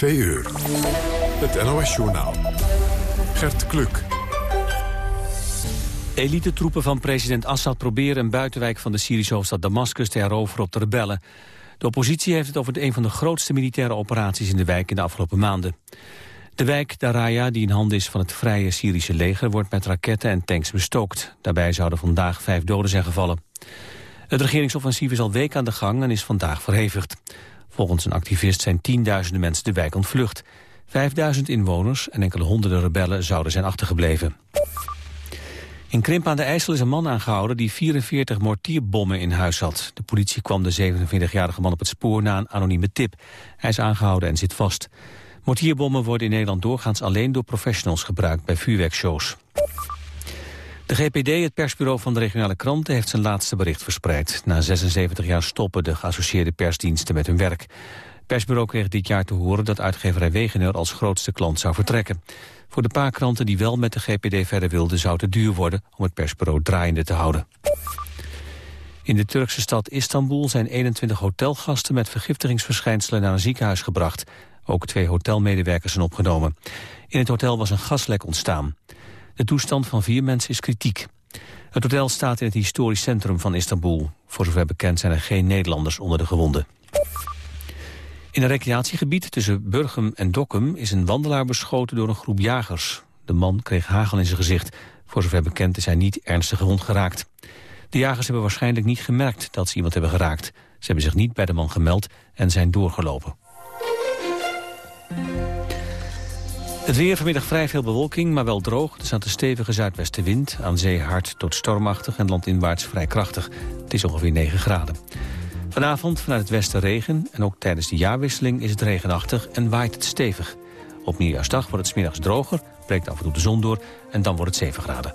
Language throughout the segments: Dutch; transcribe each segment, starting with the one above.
2 uur. Het NOS-journaal. Gert Kluk. Elite-troepen van president Assad proberen een buitenwijk van de Syrische hoofdstad Damascus te heroveren op de rebellen. De oppositie heeft het over een van de grootste militaire operaties in de wijk in de afgelopen maanden. De wijk Daraya, die in handen is van het vrije Syrische leger, wordt met raketten en tanks bestookt. Daarbij zouden vandaag vijf doden zijn gevallen. Het regeringsoffensief is al weken aan de gang en is vandaag verhevigd. Volgens een activist zijn tienduizenden mensen de wijk ontvlucht. Vijfduizend inwoners en enkele honderden rebellen zouden zijn achtergebleven. In Krimp aan de IJssel is een man aangehouden die 44 mortierbommen in huis had. De politie kwam de 47-jarige man op het spoor na een anonieme tip. Hij is aangehouden en zit vast. Mortierbommen worden in Nederland doorgaans alleen door professionals gebruikt bij vuurwerkshows. De GPD, het persbureau van de regionale kranten, heeft zijn laatste bericht verspreid. Na 76 jaar stoppen de geassocieerde persdiensten met hun werk. Het persbureau kreeg dit jaar te horen dat uitgeverij Wegener als grootste klant zou vertrekken. Voor de paar kranten die wel met de GPD verder wilden zou het duur worden om het persbureau draaiende te houden. In de Turkse stad Istanbul zijn 21 hotelgasten met vergiftigingsverschijnselen naar een ziekenhuis gebracht. Ook twee hotelmedewerkers zijn opgenomen. In het hotel was een gaslek ontstaan. De toestand van vier mensen is kritiek. Het hotel staat in het historisch centrum van Istanbul. Voor zover bekend zijn er geen Nederlanders onder de gewonden. In een recreatiegebied tussen Burgum en Dokkum is een wandelaar beschoten door een groep jagers. De man kreeg hagel in zijn gezicht. Voor zover bekend is hij niet ernstig gewond geraakt. De jagers hebben waarschijnlijk niet gemerkt dat ze iemand hebben geraakt. Ze hebben zich niet bij de man gemeld en zijn doorgelopen. Het weer vanmiddag vrij veel bewolking, maar wel droog. Er staat een stevige zuidwestenwind, aan zee hard tot stormachtig en landinwaarts vrij krachtig. Het is ongeveer 9 graden. Vanavond vanuit het westen regen en ook tijdens de jaarwisseling is het regenachtig en waait het stevig. Op nieuwjaarsdag wordt het smiddags droger, breekt af en toe de zon door en dan wordt het 7 graden.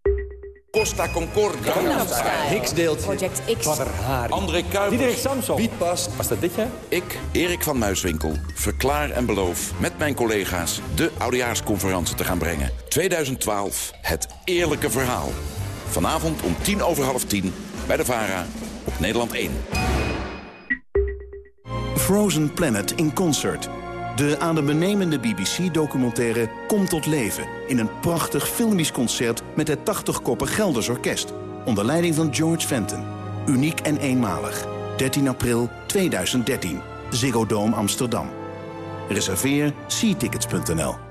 Costa Concordia. Hicksdeelt. Project X. André Kuipers. Diederik Samson. Piet. Was dat dit jaar? Ik, Erik van Muiswinkel, verklaar en beloof met mijn collega's de Oudejaarsconferentie te gaan brengen. 2012, het eerlijke verhaal. Vanavond om tien over half tien bij de VARA op Nederland 1. Frozen Planet in Concert. De adembenemende BBC-documentaire komt tot leven... in een prachtig filmisch concert met het 80-koppig Gelders Orkest... onder leiding van George Fenton. Uniek en eenmalig. 13 april 2013. Ziggo Dome Amsterdam. Reserveer seatickets.nl.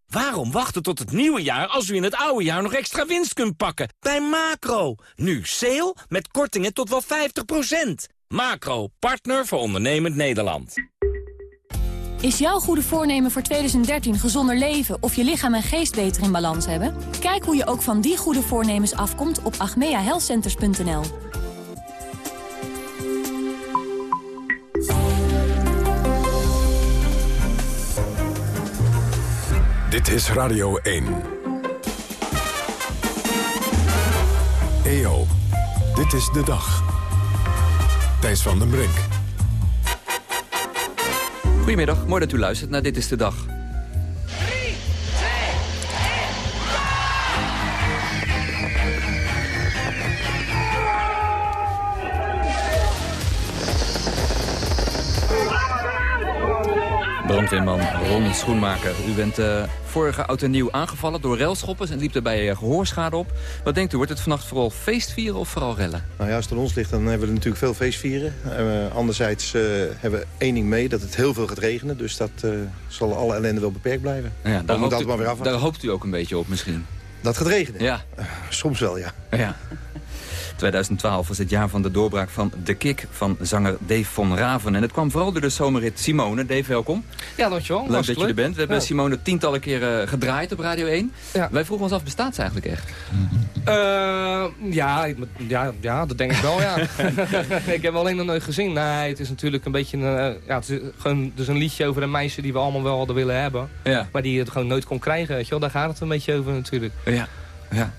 Waarom wachten tot het nieuwe jaar als u in het oude jaar nog extra winst kunt pakken? Bij Macro. Nu sale met kortingen tot wel 50%. Macro, partner voor ondernemend Nederland. Is jouw goede voornemen voor 2013 gezonder leven of je lichaam en geest beter in balans hebben? Kijk hoe je ook van die goede voornemens afkomt op agmeahealthcenters.nl. Dit is Radio 1. EO, dit is de dag. Thijs van den Brink. Goedemiddag, mooi dat u luistert naar Dit is de Dag. Brandweerman Ron Schoenmaker. U bent uh, vorige oud en nieuw aangevallen door relschoppers en liep daarbij uh, gehoorschade op. Wat denkt u, wordt het vannacht vooral feestvieren of vooral rellen? Nou ja, als het aan ons ligt, dan hebben we natuurlijk veel feestvieren. Uh, anderzijds hebben we één ding mee, dat het heel veel gaat regenen. Dus dat zal alle ellende wel beperkt blijven. Ja, daar, hoopt u, maar weer daar hoopt u ook een beetje op misschien. Dat gaat regenen? Ja. soms wel, ja. ja. 2012 was het jaar van de doorbraak van De Kik van zanger Dave von Raven. En het kwam vooral door de zomerrit Simone. Dave, welkom. Ja, dankjewel. Leuk dat je er bent. We hebben Simone tientallen keren gedraaid op Radio 1. Ja. Wij vroegen ons af, bestaat ze eigenlijk echt? Uh, ja, ja, ja, dat denk ik wel, ja. ik heb alleen nog nooit gezien. Nee, het is natuurlijk een beetje een, uh, ja, het is gewoon, dus een liedje over een meisje die we allemaal wel hadden willen hebben. Ja. Maar die het gewoon nooit kon krijgen, weet je wel. Daar gaat het een beetje over natuurlijk. Ja, ja.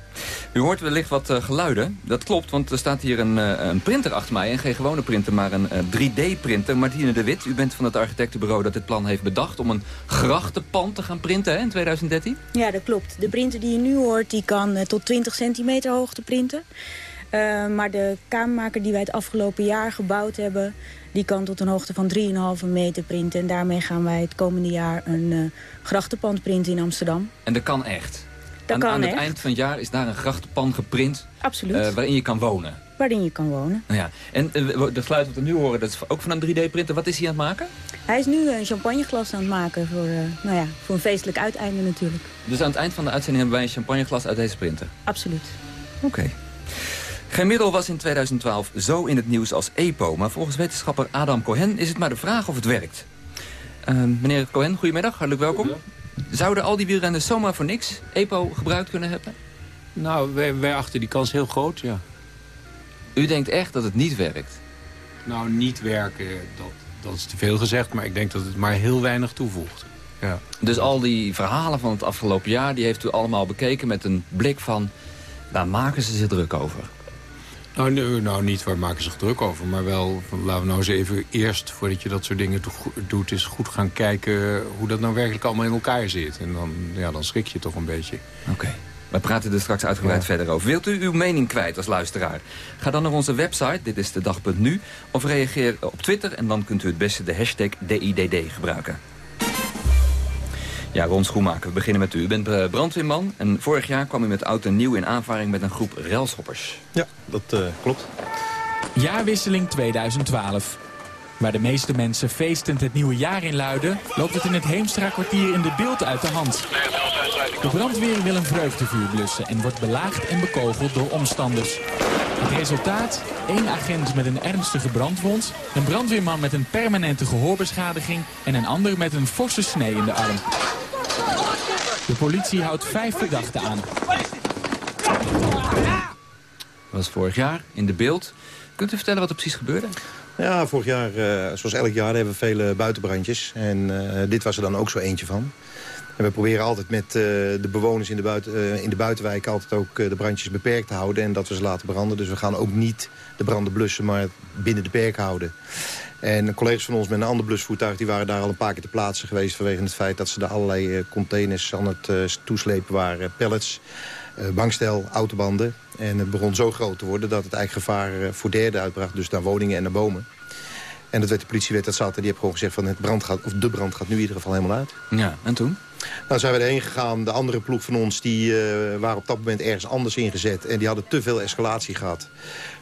U hoort wellicht wat uh, geluiden. Dat klopt, want er staat hier een, uh, een printer achter mij. En geen gewone printer, maar een uh, 3D-printer. Martine de Wit, u bent van het architectenbureau dat dit plan heeft bedacht... om een grachtenpand te gaan printen hè, in 2013? Ja, dat klopt. De printer die je nu hoort, die kan tot 20 centimeter hoogte printen. maar de kamermaker die wij het afgelopen jaar gebouwd hebben... die kan tot een hoogte van 3,5 meter printen. En daarmee gaan wij het komende jaar een grachtenpand printen in Amsterdam. En dat kan echt? Dat aan, aan het eind van het jaar is daar een grachtenpan geprint. Absoluut. Uh, waarin je kan wonen. Waarin je kan wonen. Nou ja. En uh, de geluid wat we nu horen, dat is ook van een 3D-printer. Wat is hij aan het maken? Hij is nu een champagneglas aan het maken voor, uh, nou ja, voor een feestelijk uiteinde natuurlijk. Dus aan het eind van de uitzending hebben wij een champagneglas uit deze printer? Absoluut. Oké. Okay. Geen middel was in 2012 zo in het nieuws als EPO. Maar volgens wetenschapper Adam Cohen is het maar de vraag of het werkt. meneer Cohen, goedemiddag. Hartelijk welkom. Zouden al die wielrenners zomaar voor niks EPO gebruikt kunnen hebben? Nou, wij, wij achten die kans heel groot, ja. U denkt echt dat het niet werkt? Nou, niet werken, dat, dat is te veel gezegd. Maar ik denk dat het maar heel weinig toevoegt. Ja. Dus al die verhalen van het afgelopen jaar... die heeft u allemaal bekeken met een blik van... waar maken ze zich druk over? Nou, nee, nou, niet waar maken ze zich druk over. Maar wel, laten we nou eens even eerst, voordat je dat soort dingen doet... is goed gaan kijken hoe dat nou werkelijk allemaal in elkaar zit. En dan, ja, dan schrik je toch een beetje. Oké. We praten er straks uitgebreid verder over. Wilt u uw mening kwijt als luisteraar? Ga dan naar onze website, dit is de dag.nu... of reageer op Twitter en dan kunt u het beste de hashtag DIDD gebruiken. Ja, Ron Schoenmaker, we beginnen met u. U bent eh, brandweerman en vorig jaar kwam u met oud en nieuw in aanvaring met een groep railschoppers. Ja, dat uh, klopt. Jaarwisseling 2012. Waar de meeste mensen feestend het nieuwe jaar in luiden... loopt het in het Heemstra-kwartier in de beeld uit de hand. De brandweer wil een vreugdevuur blussen... en wordt belaagd en bekogeld door omstanders. Het resultaat? één agent met een ernstige brandwond... een brandweerman met een permanente gehoorbeschadiging... en een ander met een forse snee in de arm. De politie houdt vijf verdachten aan. Dat was vorig jaar in de beeld. Kunt u vertellen wat er precies gebeurde? Ja, vorig jaar, uh, zoals elk jaar, hebben we vele buitenbrandjes. En uh, dit was er dan ook zo eentje van. En we proberen altijd met uh, de bewoners in de, buiten, in de buitenwijk... altijd ook de brandjes beperkt te houden en dat we ze laten branden. Dus we gaan ook niet de branden blussen, maar binnen de perk houden. En collega's van ons met een ander blusvoertuig... die waren daar al een paar keer te plaatsen geweest... vanwege het feit dat ze daar allerlei eh, containers aan het uh, toeslepen waren. Pallets, uh, bankstel, autobanden. En het begon zo groot te worden dat het eigenlijk gevaar voor derden uitbracht. Dus naar woningen en naar bomen. En dat werd de politiewet dat zat en die heeft gewoon gezegd van het brand gaat, of de brand gaat nu in ieder geval helemaal uit. Ja, en toen? Nou zijn we erheen gegaan. De andere ploeg van ons die uh, waren op dat moment ergens anders ingezet. En die hadden te veel escalatie gehad.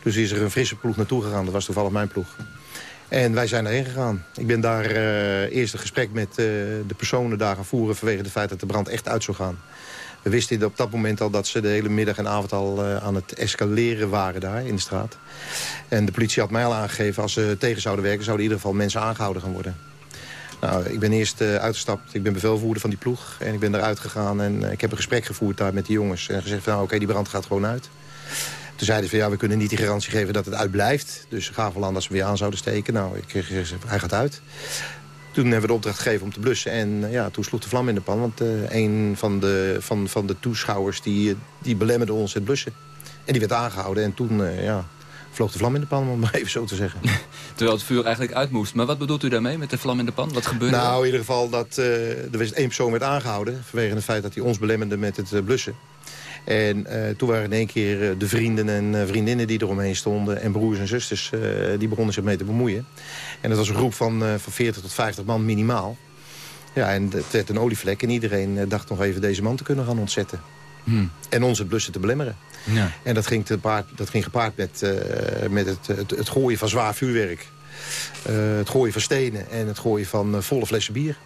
Dus is er een frisse ploeg naartoe gegaan. Dat was toevallig mijn ploeg. En wij zijn daarheen gegaan. Ik ben daar uh, eerst een gesprek met uh, de personen daar gaan voeren... vanwege het feit dat de brand echt uit zou gaan. We wisten op dat moment al dat ze de hele middag en avond al uh, aan het escaleren waren daar in de straat. En de politie had mij al aangegeven, als ze tegen zouden werken... zouden in ieder geval mensen aangehouden gaan worden. Nou, ik ben eerst uitgestapt. Ik ben bevelvoerder van die ploeg. En ik ben eruit gegaan en ik heb een gesprek gevoerd daar met die jongens. En gezegd van, nou oké, die brand gaat gewoon uit. Toen zeiden ze van ja, we kunnen niet die garantie geven dat het uitblijft. Dus aan dat ze weer aan zouden steken. Nou, ik kreeg gezegd, hij gaat uit. Toen hebben we de opdracht gegeven om te blussen. En ja, toen sloeg de vlam in de pan. Want uh, een van de, van, van de toeschouwers die, die belemmerde ons het blussen. En die werd aangehouden. En toen uh, ja, vloog de vlam in de pan, om maar even zo te zeggen. Terwijl het vuur eigenlijk uit moest. Maar wat bedoelt u daarmee met de vlam in de pan? Wat gebeurde Nou, in ieder geval dat uh, er was één persoon werd aangehouden... vanwege het feit dat hij ons belemmerde met het blussen. En uh, toen waren in één keer de vrienden en uh, vriendinnen die eromheen stonden... en broers en zusters, die begonnen zich mee te bemoeien. En dat was een groep van, van 40 tot 50 man minimaal. Ja, en het werd een olievlek en iedereen eh, dacht nog even deze man te kunnen gaan ontzetten. Hmm. En onze blussen te belemmeren. Ja. En dat ging, te paard, dat ging gepaard met, eh, met het, het, het gooien van zwaar vuurwerk. Eh, het gooien van stenen en het gooien van eh, volle flessen bier.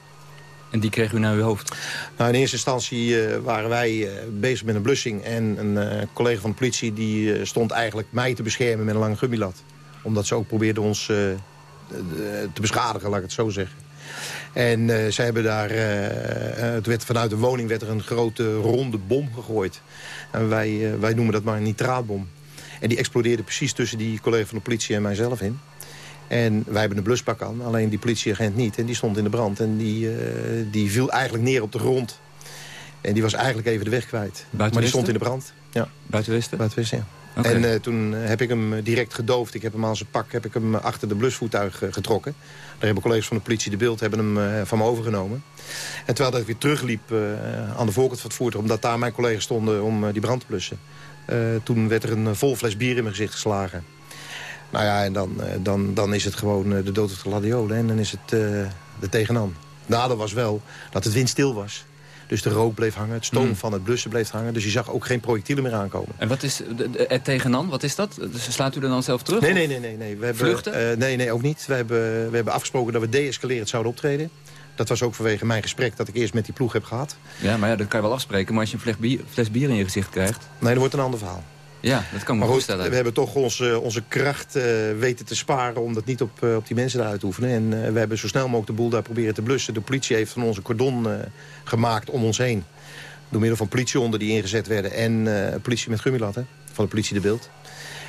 En die kreeg u naar uw hoofd? Nou, in eerste instantie eh, waren wij eh, bezig met een blussing. En een eh, collega van de politie die, stond eigenlijk mij te beschermen met een lange gummilat. Omdat ze ook probeerden ons te beschadigen, laat ik het zo zeggen. En zij hebben daar, het werd, vanuit de woning werd er een grote ronde bom gegooid. En wij, wij noemen dat maar een nitraatbom. En die explodeerde precies tussen die collega van de politie en mijzelf in. En wij hebben een bluspak aan, alleen die politieagent niet. En die stond in de brand en die, eh, die viel eigenlijk neer op de grond. En die was eigenlijk even de weg kwijt. maar die stond in de brand. Ja. Buiten Westen? Buiten Westen, ja. Oké. En eh, toen heb ik hem eh, direct gedoofd. Ik heb hem aan zijn pak heb ik hem achter de blusvoertuig eh, getrokken. Daar hebben collega's van de politie de beeld hebben hem eh, van me overgenomen. En terwijl dat ik weer terugliep eh, aan de voorkant van het voertuig... omdat daar mijn collega's stonden om eh, die brand te blussen... eh, toen werd er een eh, vol fles bier in mijn gezicht geslagen. Nou ja, en dan, eh, dan, dan is het gewoon eh, de dood op de gladiolen. En dan is het uh, er tegenaan. Nadeel was wel dat het windstil was. Dus de rook bleef hangen, het stoom Mm. van het blussen bleef hangen. Dus je zag ook geen projectielen meer aankomen. En wat is de- de- het tegenaan? Wat is dat? Dus slaat u er dan zelf terug? Nee, nee, nee. nee, nee. We hebben, Vluchten? nee, nee, ook niet. We hebben, we hebben afgesproken dat we deescalerend zouden optreden. Dat was ook vanwege mijn gesprek dat ik eerst met die ploeg heb gehad. Ja, maar ja, dat kan je wel afspreken. Maar als je een fles bier, fles bier in je gezicht krijgt... Nee, dat wordt een ander verhaal. Ja, dat kan me Maar goed, voorstellen. we hebben toch onze, onze kracht eh, weten te sparen... om dat niet op, eh, op die mensen te oefenen. En eh, we hebben zo snel mogelijk de boel daar proberen te blussen. De politie heeft van onze cordon gemaakt om ons heen. Door middel van politiehonden die ingezet werden. En politie met gummilatten. Van de politie de beeld.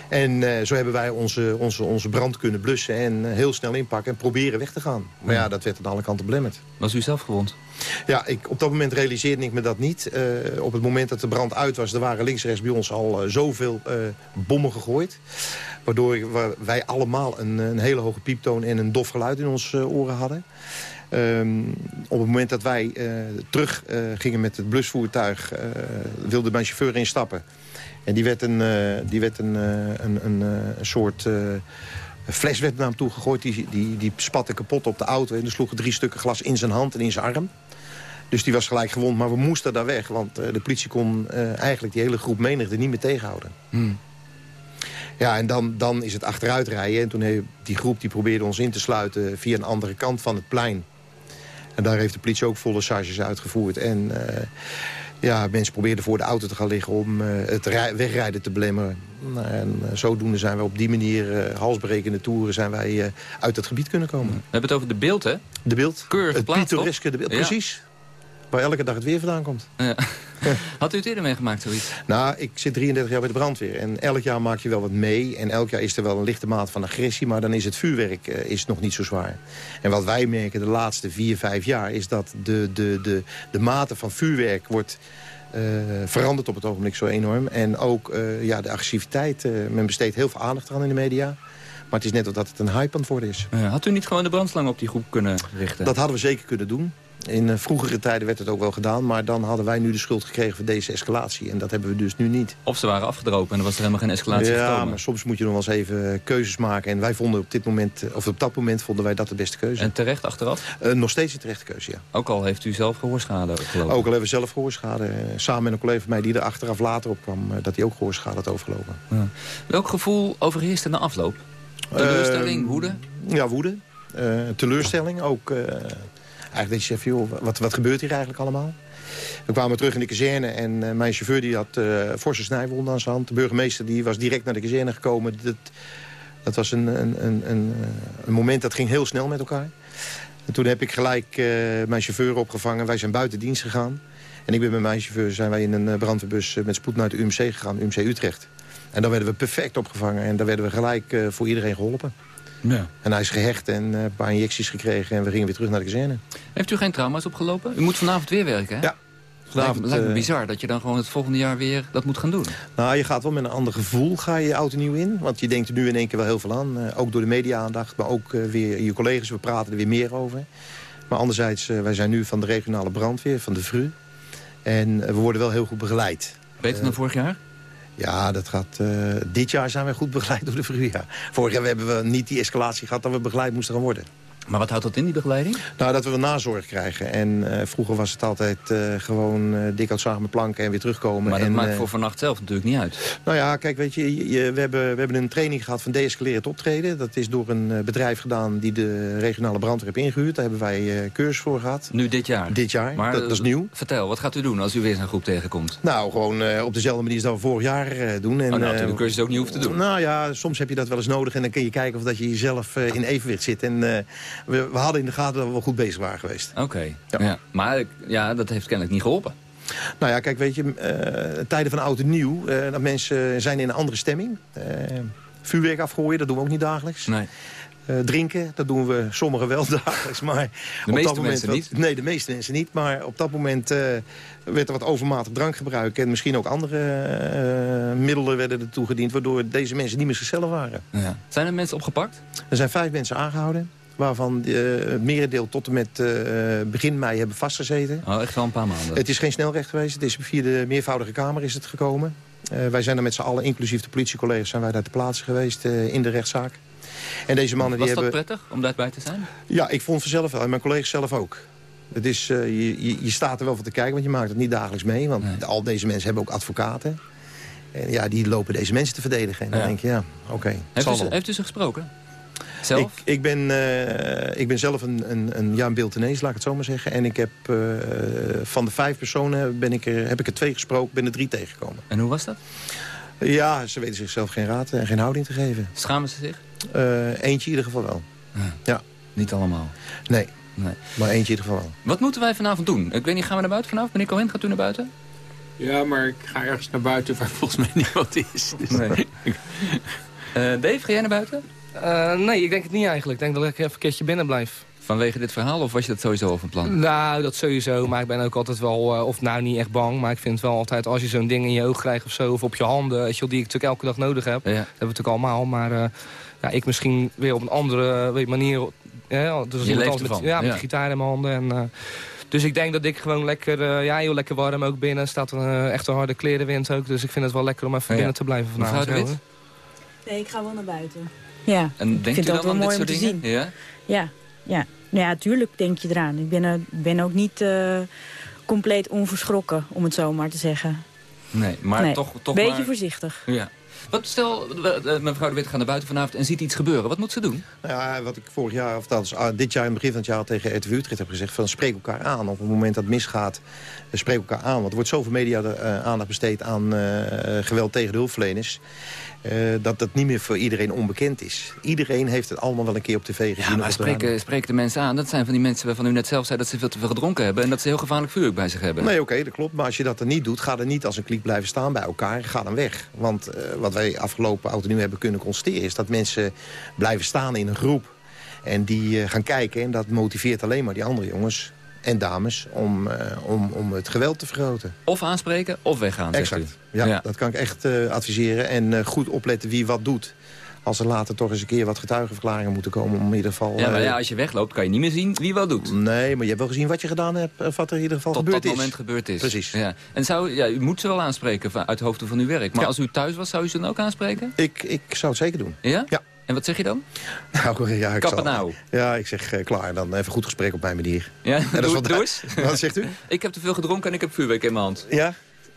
En zo hebben wij onze, onze, onze brand kunnen blussen. En heel snel inpakken en proberen weg te gaan. Maar ja, dat werd aan alle kanten belemmerd. Was u zelf gewond? Ja, ik, op dat moment realiseerde ik me dat niet. Eh, op het moment dat de brand uit was, er waren links en rechts bij ons al eh, zoveel eh, bommen gegooid. Waardoor wij allemaal een, een hele hoge pieptoon en een dof geluid in onze oren hadden. Ehm, op het moment dat wij terug gingen met het blusvoertuig, wilde mijn chauffeur instappen. En die werd een, die werd een, een, een, een soort... eh, fles werd naar hem toe gegooid, die, die, die spatte kapot op de auto. En er sloegen drie stukken glas in zijn hand en in zijn arm. Dus die was gelijk gewond, maar we moesten daar weg. Want eh, de politie kon eh, eigenlijk die hele groep menigte niet meer tegenhouden. Hmm. Ja, en dan, dan is het achteruit rijden. En toen heeft die groep die probeerde ons in te sluiten via een andere kant van het plein. En daar heeft de politie ook volle charges uitgevoerd. En eh, ja, mensen probeerden voor de auto te gaan liggen om het rij- wegrijden te belemmeren. En zodoende zijn we op die manier, halsbrekende toeren, zijn wij uit het gebied kunnen komen. We hebben het over de beeld, hè? De beeld. Keurig het pittoreske, de beeld. Ja. Precies. Waar elke dag het weer vandaan komt. Ja. Had u het eerder meegemaakt, zoiets? Nou, ik zit 33 jaar bij de brandweer. En elk jaar maak je wel wat mee. En elk jaar is er wel een lichte mate van agressie. Maar dan is het vuurwerk eh, is nog niet zo zwaar. En wat wij merken de laatste vier, vijf jaar... is dat de, de, de, de mate van vuurwerk wordt eh, veranderd op het ogenblik zo enorm. En ook eh, ja, de agressiviteit. men besteedt heel veel aandacht aan in de media. Maar het is net dat het een hype aan het worden is. Had u niet gewoon de brandslang op die groep kunnen richten? Dat hadden we zeker kunnen doen. In eh, vroegere tijden werd het ook wel gedaan. Maar dan hadden wij nu de schuld gekregen voor deze escalatie. En dat hebben we dus nu niet. Of ze waren afgedropen en er was er helemaal geen escalatie ja, gekomen. maar soms moet je nog wel eens even eh, keuzes maken. En wij vonden op dit moment, eh, of op dat moment vonden wij dat de beste keuze. En terecht achteraf? Eh, nog steeds de terechte keuze, ja. Ook al heeft u zelf gehoorschade gelopen? Ook al hebben we zelf gehoorschade. eh, samen met een collega van mij die er achteraf later op kwam... dat hij ook gehoorschade had overgelopen. Ja. Welk gevoel overheerste na afloop? Teleurstelling, woede? Ja, woede. Teleurstelling. Ook eigenlijk dat wat, wat gebeurt hier eigenlijk allemaal? We kwamen terug in de kazerne en eh, mijn chauffeur die had eh forse snijwonden aan zijn hand. De burgemeester die was direct naar de kazerne gekomen. Dat, dat was een, een, een, een, eh, een moment dat ging heel snel met elkaar. En toen heb ik gelijk mijn chauffeur opgevangen. Wij zijn buiten dienst gegaan. En ik ben met mijn chauffeur zijn wij in een brandweerbus met spoed naar de UMC gegaan, UMC Utrecht. En daar werden we perfect opgevangen en daar werden we gelijk voor iedereen geholpen. Ja. En hij is gehecht en eh, een paar injecties gekregen en we gingen weer terug naar de kazerne. Heeft u geen trauma's opgelopen? U moet vanavond weer werken, hè? Ja. Lijkt, Vanavond, lijkt me eh, bizar dat je dan gewoon het volgende jaar weer dat moet gaan doen. Nou, je gaat wel met een ander gevoel ga je oud en nieuw in. Want je denkt er nu in één keer wel heel veel aan. Eh, ook door de media-aandacht, maar ook weer je collega's. We praten er weer meer over. Maar anderzijds, eh, wij zijn nu van de regionale brandweer, van de VRU. En we worden wel heel goed begeleid. Beter dan vorig jaar? Ja, dat gaat, eh, dit jaar zijn wij goed begeleid door de VRU, ja. Vorig jaar hebben we niet die escalatie gehad dat we begeleid moesten gaan worden. Maar wat houdt dat in, die begeleiding? Nou, dat we een nazorg krijgen. En eh, vroeger was het altijd uh, gewoon uh, dik uitzagen met planken en weer terugkomen. Maar dat en, maakt voor vannacht zelf natuurlijk niet uit. Nou ja, kijk, weet je, je we, hebben, we hebben een training gehad van deescalerend optreden. Dat is door een bedrijf gedaan die de regionale brandweer heeft ingehuurd. Daar hebben wij cursus voor gehad. Nu dit jaar? Dit jaar, maar, dat, dat, is nieuw. Vertel, wat gaat u doen als u weer zo'n groep tegenkomt? Nou, gewoon op dezelfde manier als dat we vorig jaar doen. En, oh, nou, de cursus ook niet hoeft te doen. Nou ja, soms heb je dat wel eens nodig. En dan kun je kijken of dat je jezelf in evenwicht zit. En we, we hadden in de gaten dat we wel goed bezig waren geweest. Oké, ja. maar ja, dat heeft kennelijk niet geholpen. Nou ja, kijk, weet je, uh, tijden van oud en nieuw, uh, dat mensen zijn in een andere stemming. Uh, vuurwerk afgooien, dat doen we ook niet dagelijks. Nee. drinken, dat doen we sommigen wel dagelijks, maar... De meeste dat mensen niet? Nee, de meeste mensen niet, maar op dat moment werd er wat overmatig drankgebruik... en misschien ook andere middelen werden er toegediend... waardoor deze mensen niet meer zichzelf waren. Ja. Zijn er mensen opgepakt? Er zijn vijf mensen aangehouden waarvan het merendeel tot en met uh, begin mei hebben vastgezeten. Oh, echt wel een paar maanden? Het is geen snelrecht geweest. Het is via de meervoudige kamer is het gekomen. Uh, wij zijn er met z'n allen, inclusief de politiecollega's... zijn wij daar te plaatsen geweest in de rechtszaak. En deze mannen Was die dat hebben... prettig om daarbij te zijn? Ja, ik vond het zelf wel. En mijn collega's zelf ook. Het is, je, je, je, staat er wel voor te kijken, want je maakt het niet dagelijks mee. Want nee. al deze mensen hebben ook advocaten. En ja, die lopen deze mensen te verdedigen. En dan Ja. denk je, ja, oké. heeft u ze gesproken? Zelf? Ik, ik, ben, eh, ik ben zelf een, een, een, ja, een beeldenees, laat ik het zo maar zeggen. En ik heb eh, van de vijf personen ben ik er, heb ik er twee gesproken, ben er drie tegengekomen. En hoe was dat? Ja, ze weten zichzelf geen raad en geen houding te geven. Schamen ze zich? Eh, eentje in ieder geval wel. Ja. Niet allemaal? Nee. nee. Maar eentje in ieder geval wel. Wat moeten wij vanavond doen? Ik weet niet, gaan we naar buiten vanavond? Meneer Cohen, gaat u naar buiten? Ja, maar ik ga ergens naar buiten waar volgens mij niemand is. Dus Nee. Eh, Dave, ga jij naar buiten? Eh, nee, ik denk het niet eigenlijk. Ik denk dat ik even een keertje binnen blijf. Vanwege dit verhaal of was je dat sowieso al van plan? Nou, dat sowieso. Maar ik ben ook altijd wel, eh, of nou niet echt bang. Maar ik vind wel altijd, als je zo'n ding in je oog krijgt of zo... of op je handen, weet je wel, die ik natuurlijk elke dag nodig heb. Dat hebben we natuurlijk allemaal. Maar eh, ja, ik misschien weer op een andere weet, manier... Ja, dus Je leeft met, ervan, ja, met de gitaar in mijn handen. En, eh, dus ik denk dat ik gewoon lekker, eh, ja, heel lekker warm ook binnen. staat een eh, echt een harde klerenwind ook. Dus ik vind het wel lekker om even Ja. binnen te blijven vanavond. Mevrouw de Wit? hoor. Nee, ik ga wel naar buiten. Ja. En denkt vind u dat dan wel aan dit mooi soort om te dingen? zien. Ja? Ja, ja. Nou ja, tuurlijk denk je eraan. Ik ben, er, ben ook niet eh, compleet onverschrokken, om het zo maar te zeggen. Nee, maar Nee, toch, toch Beetje maar... voorzichtig. Ja. Wat stel, eh, mevrouw de Wit gaat naar buiten vanavond en ziet iets gebeuren. Wat moet ze doen? Nou ja, wat ik vorig jaar, of althans ah, dit jaar in het begin van het jaar tegen RTV Utrecht heb gezegd... van spreek elkaar aan. Op het moment dat het misgaat, eh, spreek elkaar aan. Want er wordt zoveel media eh, aandacht besteed aan eh, geweld tegen de hulpverleners... eh, dat dat niet meer voor iedereen onbekend is. Iedereen heeft het allemaal wel een keer op tv gezien. Ja, maar spreken, spreken de mensen aan. Dat zijn van die mensen waarvan u net zelf zei dat ze veel te veel gedronken hebben... en dat ze heel gevaarlijk vuurwerk bij zich hebben. Nee, oké, dat klopt. Maar als je dat er niet doet, ga er niet als een kliek blijven staan bij elkaar. Ga dan weg. Want eh, wat wij afgelopen nieuw hebben kunnen constateren... is dat mensen blijven staan in een groep. En die eh, gaan kijken. En dat motiveert alleen maar die andere jongens en dames... om, eh, om, om het geweld te vergroten. Of aanspreken of weggaan, Exact. Ja, dat kan ik echt eh, adviseren. En eh, goed opletten wie wat doet. Als er later toch eens een keer wat getuigenverklaringen moeten komen... om in ieder geval... Ja, maar ja, als je wegloopt kan je niet meer zien wie wat doet. Nee, maar je hebt wel gezien wat je gedaan hebt... of wat er in ieder geval Tot gebeurd dat is. moment gebeurd is. Precies. Ja. En zou, ja, u moet ze wel aanspreken van- uit hoofde van uw werk. Maar Ja. als u thuis was, zou u ze dan ook aanspreken? Ik, ik zou het zeker doen. Ja? Ja. En wat zeg je dan? Nou, ja, ik zal- nou. Ja, ik zeg eh, klaar. Dan even goed gesprek op mijn manier. Ja, dat is doe, wat- doe eens. Wat zegt u? Ik heb te veel gedronken en ik heb vuurwerk in mijn hand. Ja?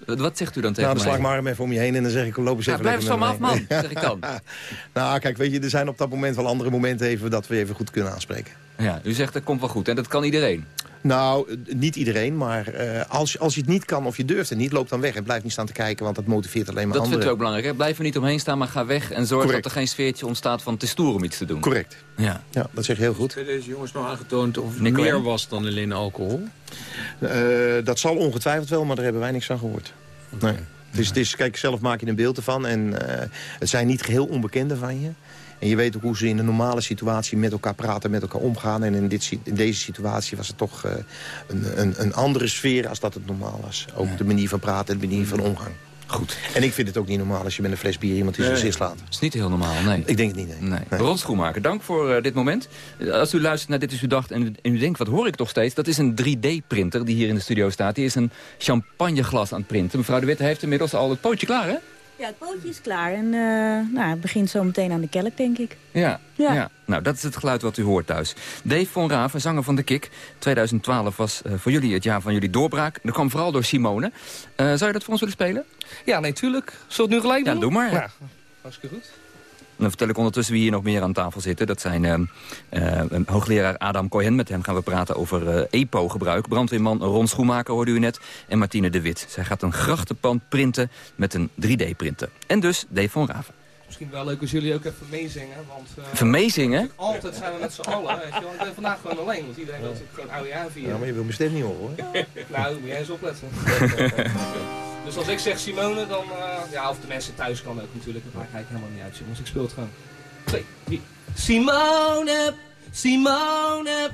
Wat, zegt u dan tegen Nou, dan sla ik mij? mijn arm even om je heen en dan zeg ik, loop eens Ja, even blijf van me af, man, zeg ik dan. nou, kijk, weet je, er zijn op dat moment wel andere momenten even dat we even goed kunnen aanspreken. Ja, u zegt dat komt wel goed en dat kan iedereen. Nou, niet iedereen, maar eh, als, als je het niet kan of je durft het niet, loop dan weg. En blijf niet staan te kijken, want dat motiveert alleen maar Dat vindt anderen. u ook belangrijk. Hè? Blijf er niet omheen staan, maar ga weg en zorg Correct. dat er geen sfeertje ontstaat van te stoer om iets te doen. Correct. Ja. Ja, dat zeg je heel goed. Zijn deze jongens nog aangetoond of het Nico, meer was dan alleen alcohol? Eh, dat zal ongetwijfeld wel, maar daar hebben wij niks van gehoord. Nee. Is, kijk, zelf maak je een beeld ervan. En eh, het zijn niet geheel onbekenden van je. En je weet ook hoe ze in een normale situatie met elkaar praten, met elkaar omgaan. En in, dit, in deze situatie was het toch eh, een, een, een andere sfeer als dat het normaal was. Ook de manier van praten en de manier van omgang. Goed. En ik vind het ook niet normaal als je met een fles bier iemand in zijn gezicht slaat. Dat is niet heel normaal, nee. Ik denk het niet, nee. Nee. Ron Schoenmaker, dank voor eh, dit moment. Als u luistert naar Dit is uw dag en, u- en u denkt, wat hoor ik toch steeds? Dat is een 3D-printer die hier in de studio staat. Die is een champagneglas aan het printen. Mevrouw de Witte heeft inmiddels al het pootje klaar, hè? Ja, het pootje is klaar en uh, nou, het begint zo meteen aan de kelk, denk ik. Ja, ja. nou dat is het geluid wat u hoort thuis. Dave von Raven, zanger van De Kik. 2012 was uh, voor jullie het jaar van jullie doorbraak. Dat kwam vooral door Simone. Uh, zou je dat voor ons willen spelen? Ja, nee, tuurlijk. Zullen we het nu gelijk doen? Ja, doe maar. Ja, hartstikke goed. Dan vertel ik ondertussen wie hier nog meer aan tafel zitten. Dat zijn uh, uh, hoogleraar Adam Cohen. Met hem gaan we praten over uh, EPO-gebruik. Brandweerman Ron Schoenmaker hoorde u net. En Martine de Wit. Zij gaat een grachtenpand printen met een 3D-printer. En dus Dave van Raven. Misschien wel leuk als jullie ook even meezingen. Want, even meezingen? Altijd zijn we met z'n allen. Weet je wel. Ik ben vandaag gewoon alleen. Want iedereen wil natuurlijk gewoon oude jaar vieren. Ja, maar je wil mijn stem niet horen hoor. nou, moet jij eens opletten. Dus als ik zeg Simone, dan... Uh, ja, of de mensen thuis kan ook natuurlijk. Dat maakt eigenlijk helemaal niet uit, jongens. Ik speel het gewoon. Twee, drie. Simone, Simone.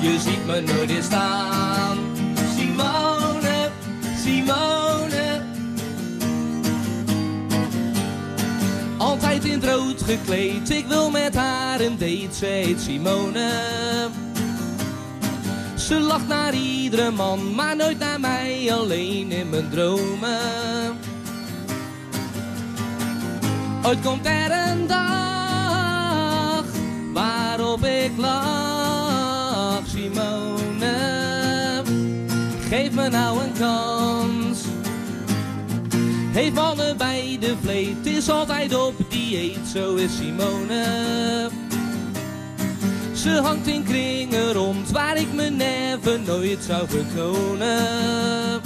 Je ziet me nooit eens staan. Simone, Simone. Altijd in het rood gekleed. Ik wil met haar een date. Ze Simone. Ze lacht naar iedere man, maar nooit naar mij, alleen in mijn dromen. Ooit komt er een dag waarop ik lach, Simone. Geef me nou een kans. Heeft mannen bij de vleet, is altijd op dieet, zo is Simone. Ze hangt in kringen rond waar ik me never nooit zou vertonen.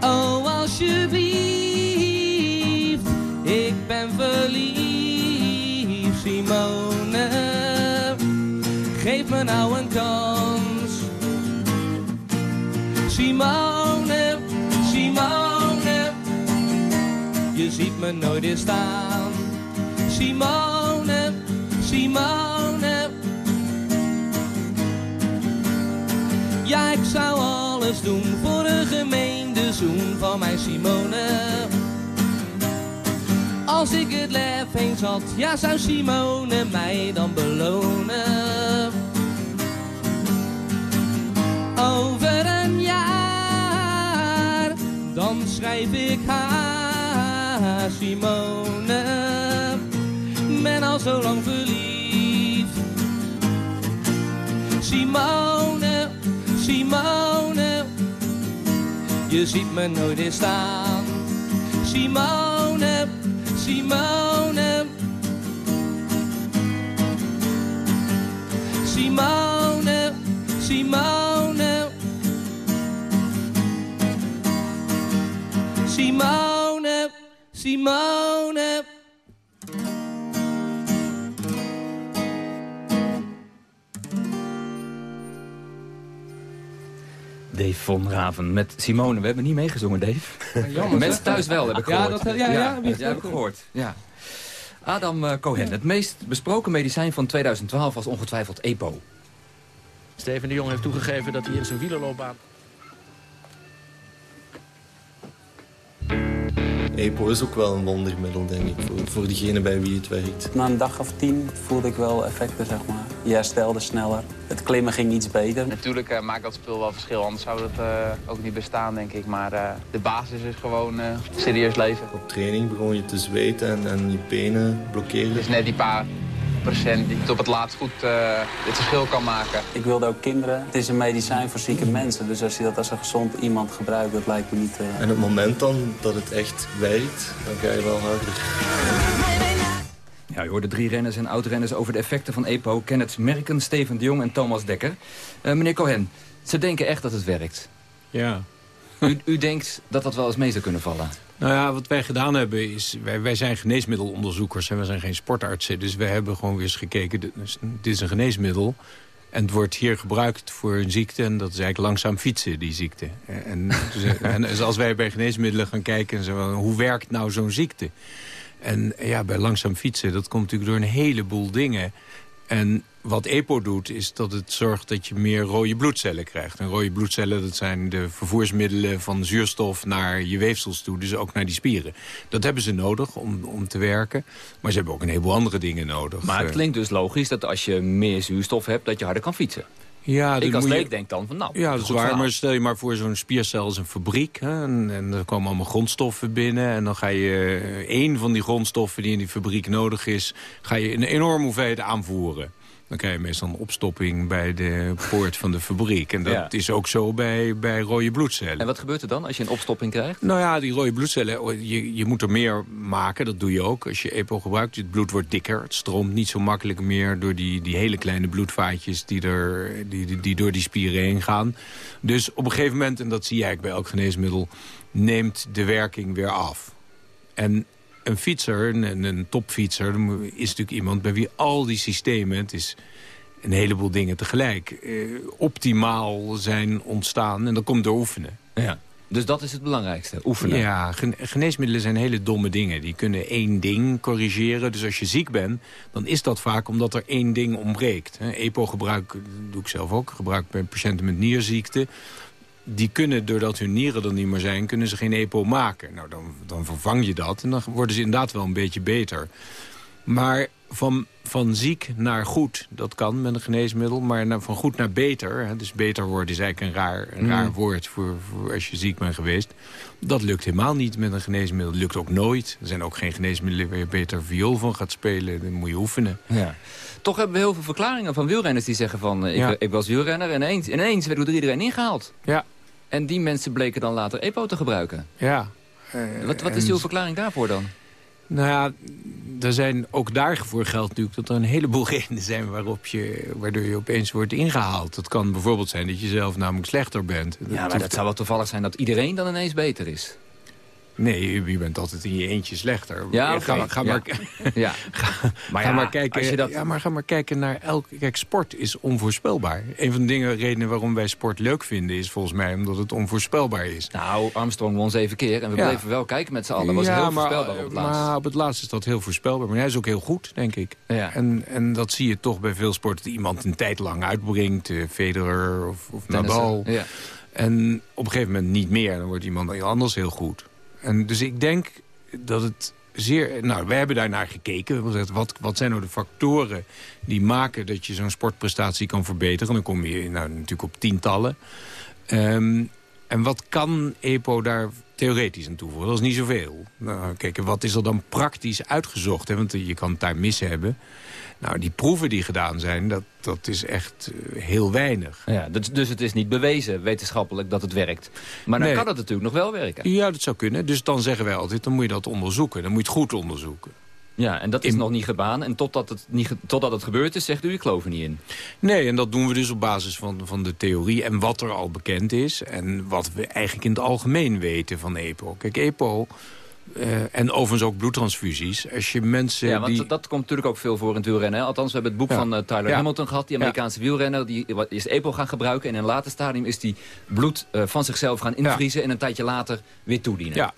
Oh, alsjeblieft, ik ben verliefd, Simone. Geef me nou een kans. Simone, Simone, je ziet me nooit eens staan. Simone. Ja, ik zou alles doen voor een gemeende zoen van mijn Simone. Als ik het lef eens had, ja, zou Simone mij dan belonen. Over een jaar, dan schrijf ik haar Simone ben al zo lang verliefd. Simone, Simone, je ziet me nooit eens staan. Simone, Simone, Simone, Simone, Simone, Simone. Dave von Raven met Simone. We hebben niet meegezongen, Dave. Jammer, Mensen thuis wel, heb ik gehoord. Ja, dat, ja, ja, ja, ja, heb ik gehoord. Ja. Adam uh, Cohen, het meest besproken medicijn van 2012 was ongetwijfeld EPO. Steven de Jong heeft toegegeven dat hij in zijn wielerloopbaan... EPO is ook wel een wondermiddel, denk ik, voor, voor diegene bij wie het werkt. Na een dag of tien voelde ik wel effecten, zeg maar. Je herstelde sneller. Het klimmen ging iets beter. Natuurlijk uh, maakt dat spul wel verschil, anders zou dat uh, ook niet bestaan, denk ik. Maar uh, de basis is gewoon serieus leven. Op training begon je te zweten en, en je benen blokkeren. Het is net die paar procent die het op het laatst goed uh, het verschil kan maken. Ik wilde ook kinderen. Het is een medicijn voor zieke mensen. Dus als je dat als een gezond iemand gebruikt, dat lijkt me niet... Uh... En het moment dan dat het echt werkt, dan ga je wel harder. Ja, je hoorde drie renners en oud-renners over de effecten van EPO. Kenneth Merken, Steven de Jong en Thomas Dekker. Uh, meneer Cohen, ze denken echt dat het werkt. Ja. U, u denkt dat dat wel eens mee zou kunnen vallen? Nou ja, wat wij gedaan hebben is... Wij, wij zijn geneesmiddelonderzoekers en we zijn geen sportartsen. Dus wij hebben gewoon weer eens gekeken... Dit is, een geneesmiddel en het wordt hier gebruikt voor een ziekte... en dat is eigenlijk langzaam fietsen, die ziekte. En, dus, en dus als wij bij geneesmiddelen gaan kijken... En zo, hoe werkt nou zo'n ziekte? En ja, bij langzaam fietsen, dat komt natuurlijk door een heleboel dingen... En wat EPO doet, is dat het zorgt dat je meer rode bloedcellen krijgt. En rode bloedcellen, dat zijn de vervoersmiddelen van zuurstof naar je weefsels toe. Dus ook naar die spieren. Dat hebben ze nodig om, om te werken. Maar ze hebben ook een heleboel andere dingen nodig. Maar het klinkt dus logisch dat als je meer zuurstof hebt, dat je harder kan fietsen. Ja, ik als je- leek denk dan van nou, Ja, dat is waar. Maar stel je maar voor, zo'n spiercel is een fabriek. Hè, en, en er komen allemaal grondstoffen binnen. En dan ga je eh, één van die grondstoffen die in die fabriek nodig is... ga je een enorme hoeveelheid aanvoeren. Dan krijg je meestal een opstopping bij de poort van de fabriek. En dat Ja. is ook zo bij, bij rode bloedcellen. En wat gebeurt er dan als je een opstopping krijgt? Nou ja, die rode bloedcellen, oh, je, je moet er meer maken. Dat doe je ook als je EPO gebruikt. Het bloed wordt dikker. Het stroomt niet zo makkelijk meer door die, die hele kleine bloedvaatjes... Die, er, die, die, die door die spieren heen gaan. Dus op een gegeven moment, en dat zie je eigenlijk bij elk geneesmiddel... neemt de werking weer af. En een fietser, een, een topfietser, is natuurlijk iemand bij wie al die systemen... het is een heleboel dingen tegelijk, eh, optimaal zijn ontstaan. En dat komt door oefenen. Ja. Dus dat is het belangrijkste, oefenen. Ja, gen- geneesmiddelen zijn hele domme dingen. Die kunnen één ding corrigeren. Dus als je ziek bent, dan is dat vaak omdat er één ding ontbreekt. Hè, EPO-gebruik doe ik zelf ook. Gebruik bij patiënten met nierziekte. Die kunnen, doordat hun nieren er niet meer zijn, kunnen ze geen EPO maken. Nou, dan, dan vervang je dat en dan worden ze inderdaad wel een beetje beter. Maar van, van ziek naar goed, dat kan met een geneesmiddel. Maar van goed naar beter, hè, dus beter worden is eigenlijk een raar, een Mm. raar woord voor, voor als je ziek bent geweest. Dat lukt helemaal niet met een geneesmiddel. Dat lukt ook nooit. Er zijn ook geen geneesmiddelen waar je beter viool van gaat spelen. Dan moet je oefenen. Ja. Toch hebben we heel veel verklaringen van wielrenners die zeggen van... eh, ik, Ja. ik was wielrenner en ineens, ineens werd er iedereen ingehaald. Ja. En die mensen bleken dan later EPO te gebruiken. Ja. wat wat is uw verklaring daarvoor dan? Nou ja, er zijn ook daarvoor geldt natuurlijk dat er een heleboel redenen zijn waarop je, waardoor je opeens wordt ingehaald. Dat kan bijvoorbeeld zijn dat je zelf namelijk slechter bent. Ja, maar dat zou wel toevallig zijn dat iedereen dan ineens beter is. Nee, je bent altijd in je eentje slechter. Ja, ga, maar, ga, Ja. maar, Ja. Ga maar kijken. dat- Ja, maar ga maar kijken naar elk. Kijk, sport is onvoorspelbaar. Een van de dingen, redenen waarom wij sport leuk vinden, is volgens mij omdat het onvoorspelbaar is. Nou, Armstrong won zeven keer en we bleven wel kijken met z'n allen. Dat was heel maar, voorspelbaar op het laatst. Maar op het laatst is dat heel voorspelbaar. Maar hij is ook heel goed, denk ik. Ja. En, en dat zie je toch bij veel sporten. Dat iemand een tijd lang uitbrengt. eh, Federer of, of Nadal. ja. En op een gegeven moment niet meer. Dan wordt iemand anders heel goed. En dus ik denk dat het zeer... Nou, wij hebben daarnaar gekeken. We hebben gezegd, wat, wat zijn nou de factoren die maken dat je zo'n sportprestatie kan verbeteren? Dan kom je nou, natuurlijk op tientallen. Ehm, en wat kan EPO daar theoretisch aan toevoegen? Dat is niet zoveel. Nou, kijk, wat is er dan praktisch uitgezocht? Want je kan het daar mis hebben. Nou, die proeven die gedaan zijn, dat, dat is echt eh, heel weinig. Ja, dus, dus het is niet bewezen wetenschappelijk dat het werkt. Maar dan Nee. kan het natuurlijk nog wel werken. Ja, dat zou kunnen. Dus dan zeggen wij altijd, dan moet je dat onderzoeken. Dan moet je het goed onderzoeken. Ja, en dat is In- nog niet gedaan. En totdat het, niet, totdat het gebeurd is, zegt u, ik geloof er niet in. Nee, en dat doen we dus op basis van, van de theorie en wat er al bekend is. En wat we eigenlijk in het algemeen weten van EPO. Kijk, EPO eh, en overigens ook bloedtransfusies. Als je mensen Ja, want die... dat komt natuurlijk ook veel voor in het wielrennen. hè. Althans, we hebben het boek Ja. van eh, Tyler Ja. Hamilton gehad. Die Amerikaanse wielrenner. Die is EPO gaan gebruiken. En in een later stadium is die bloed eh, van zichzelf gaan invriezen. En een tijdje later weer toedienen. Ja.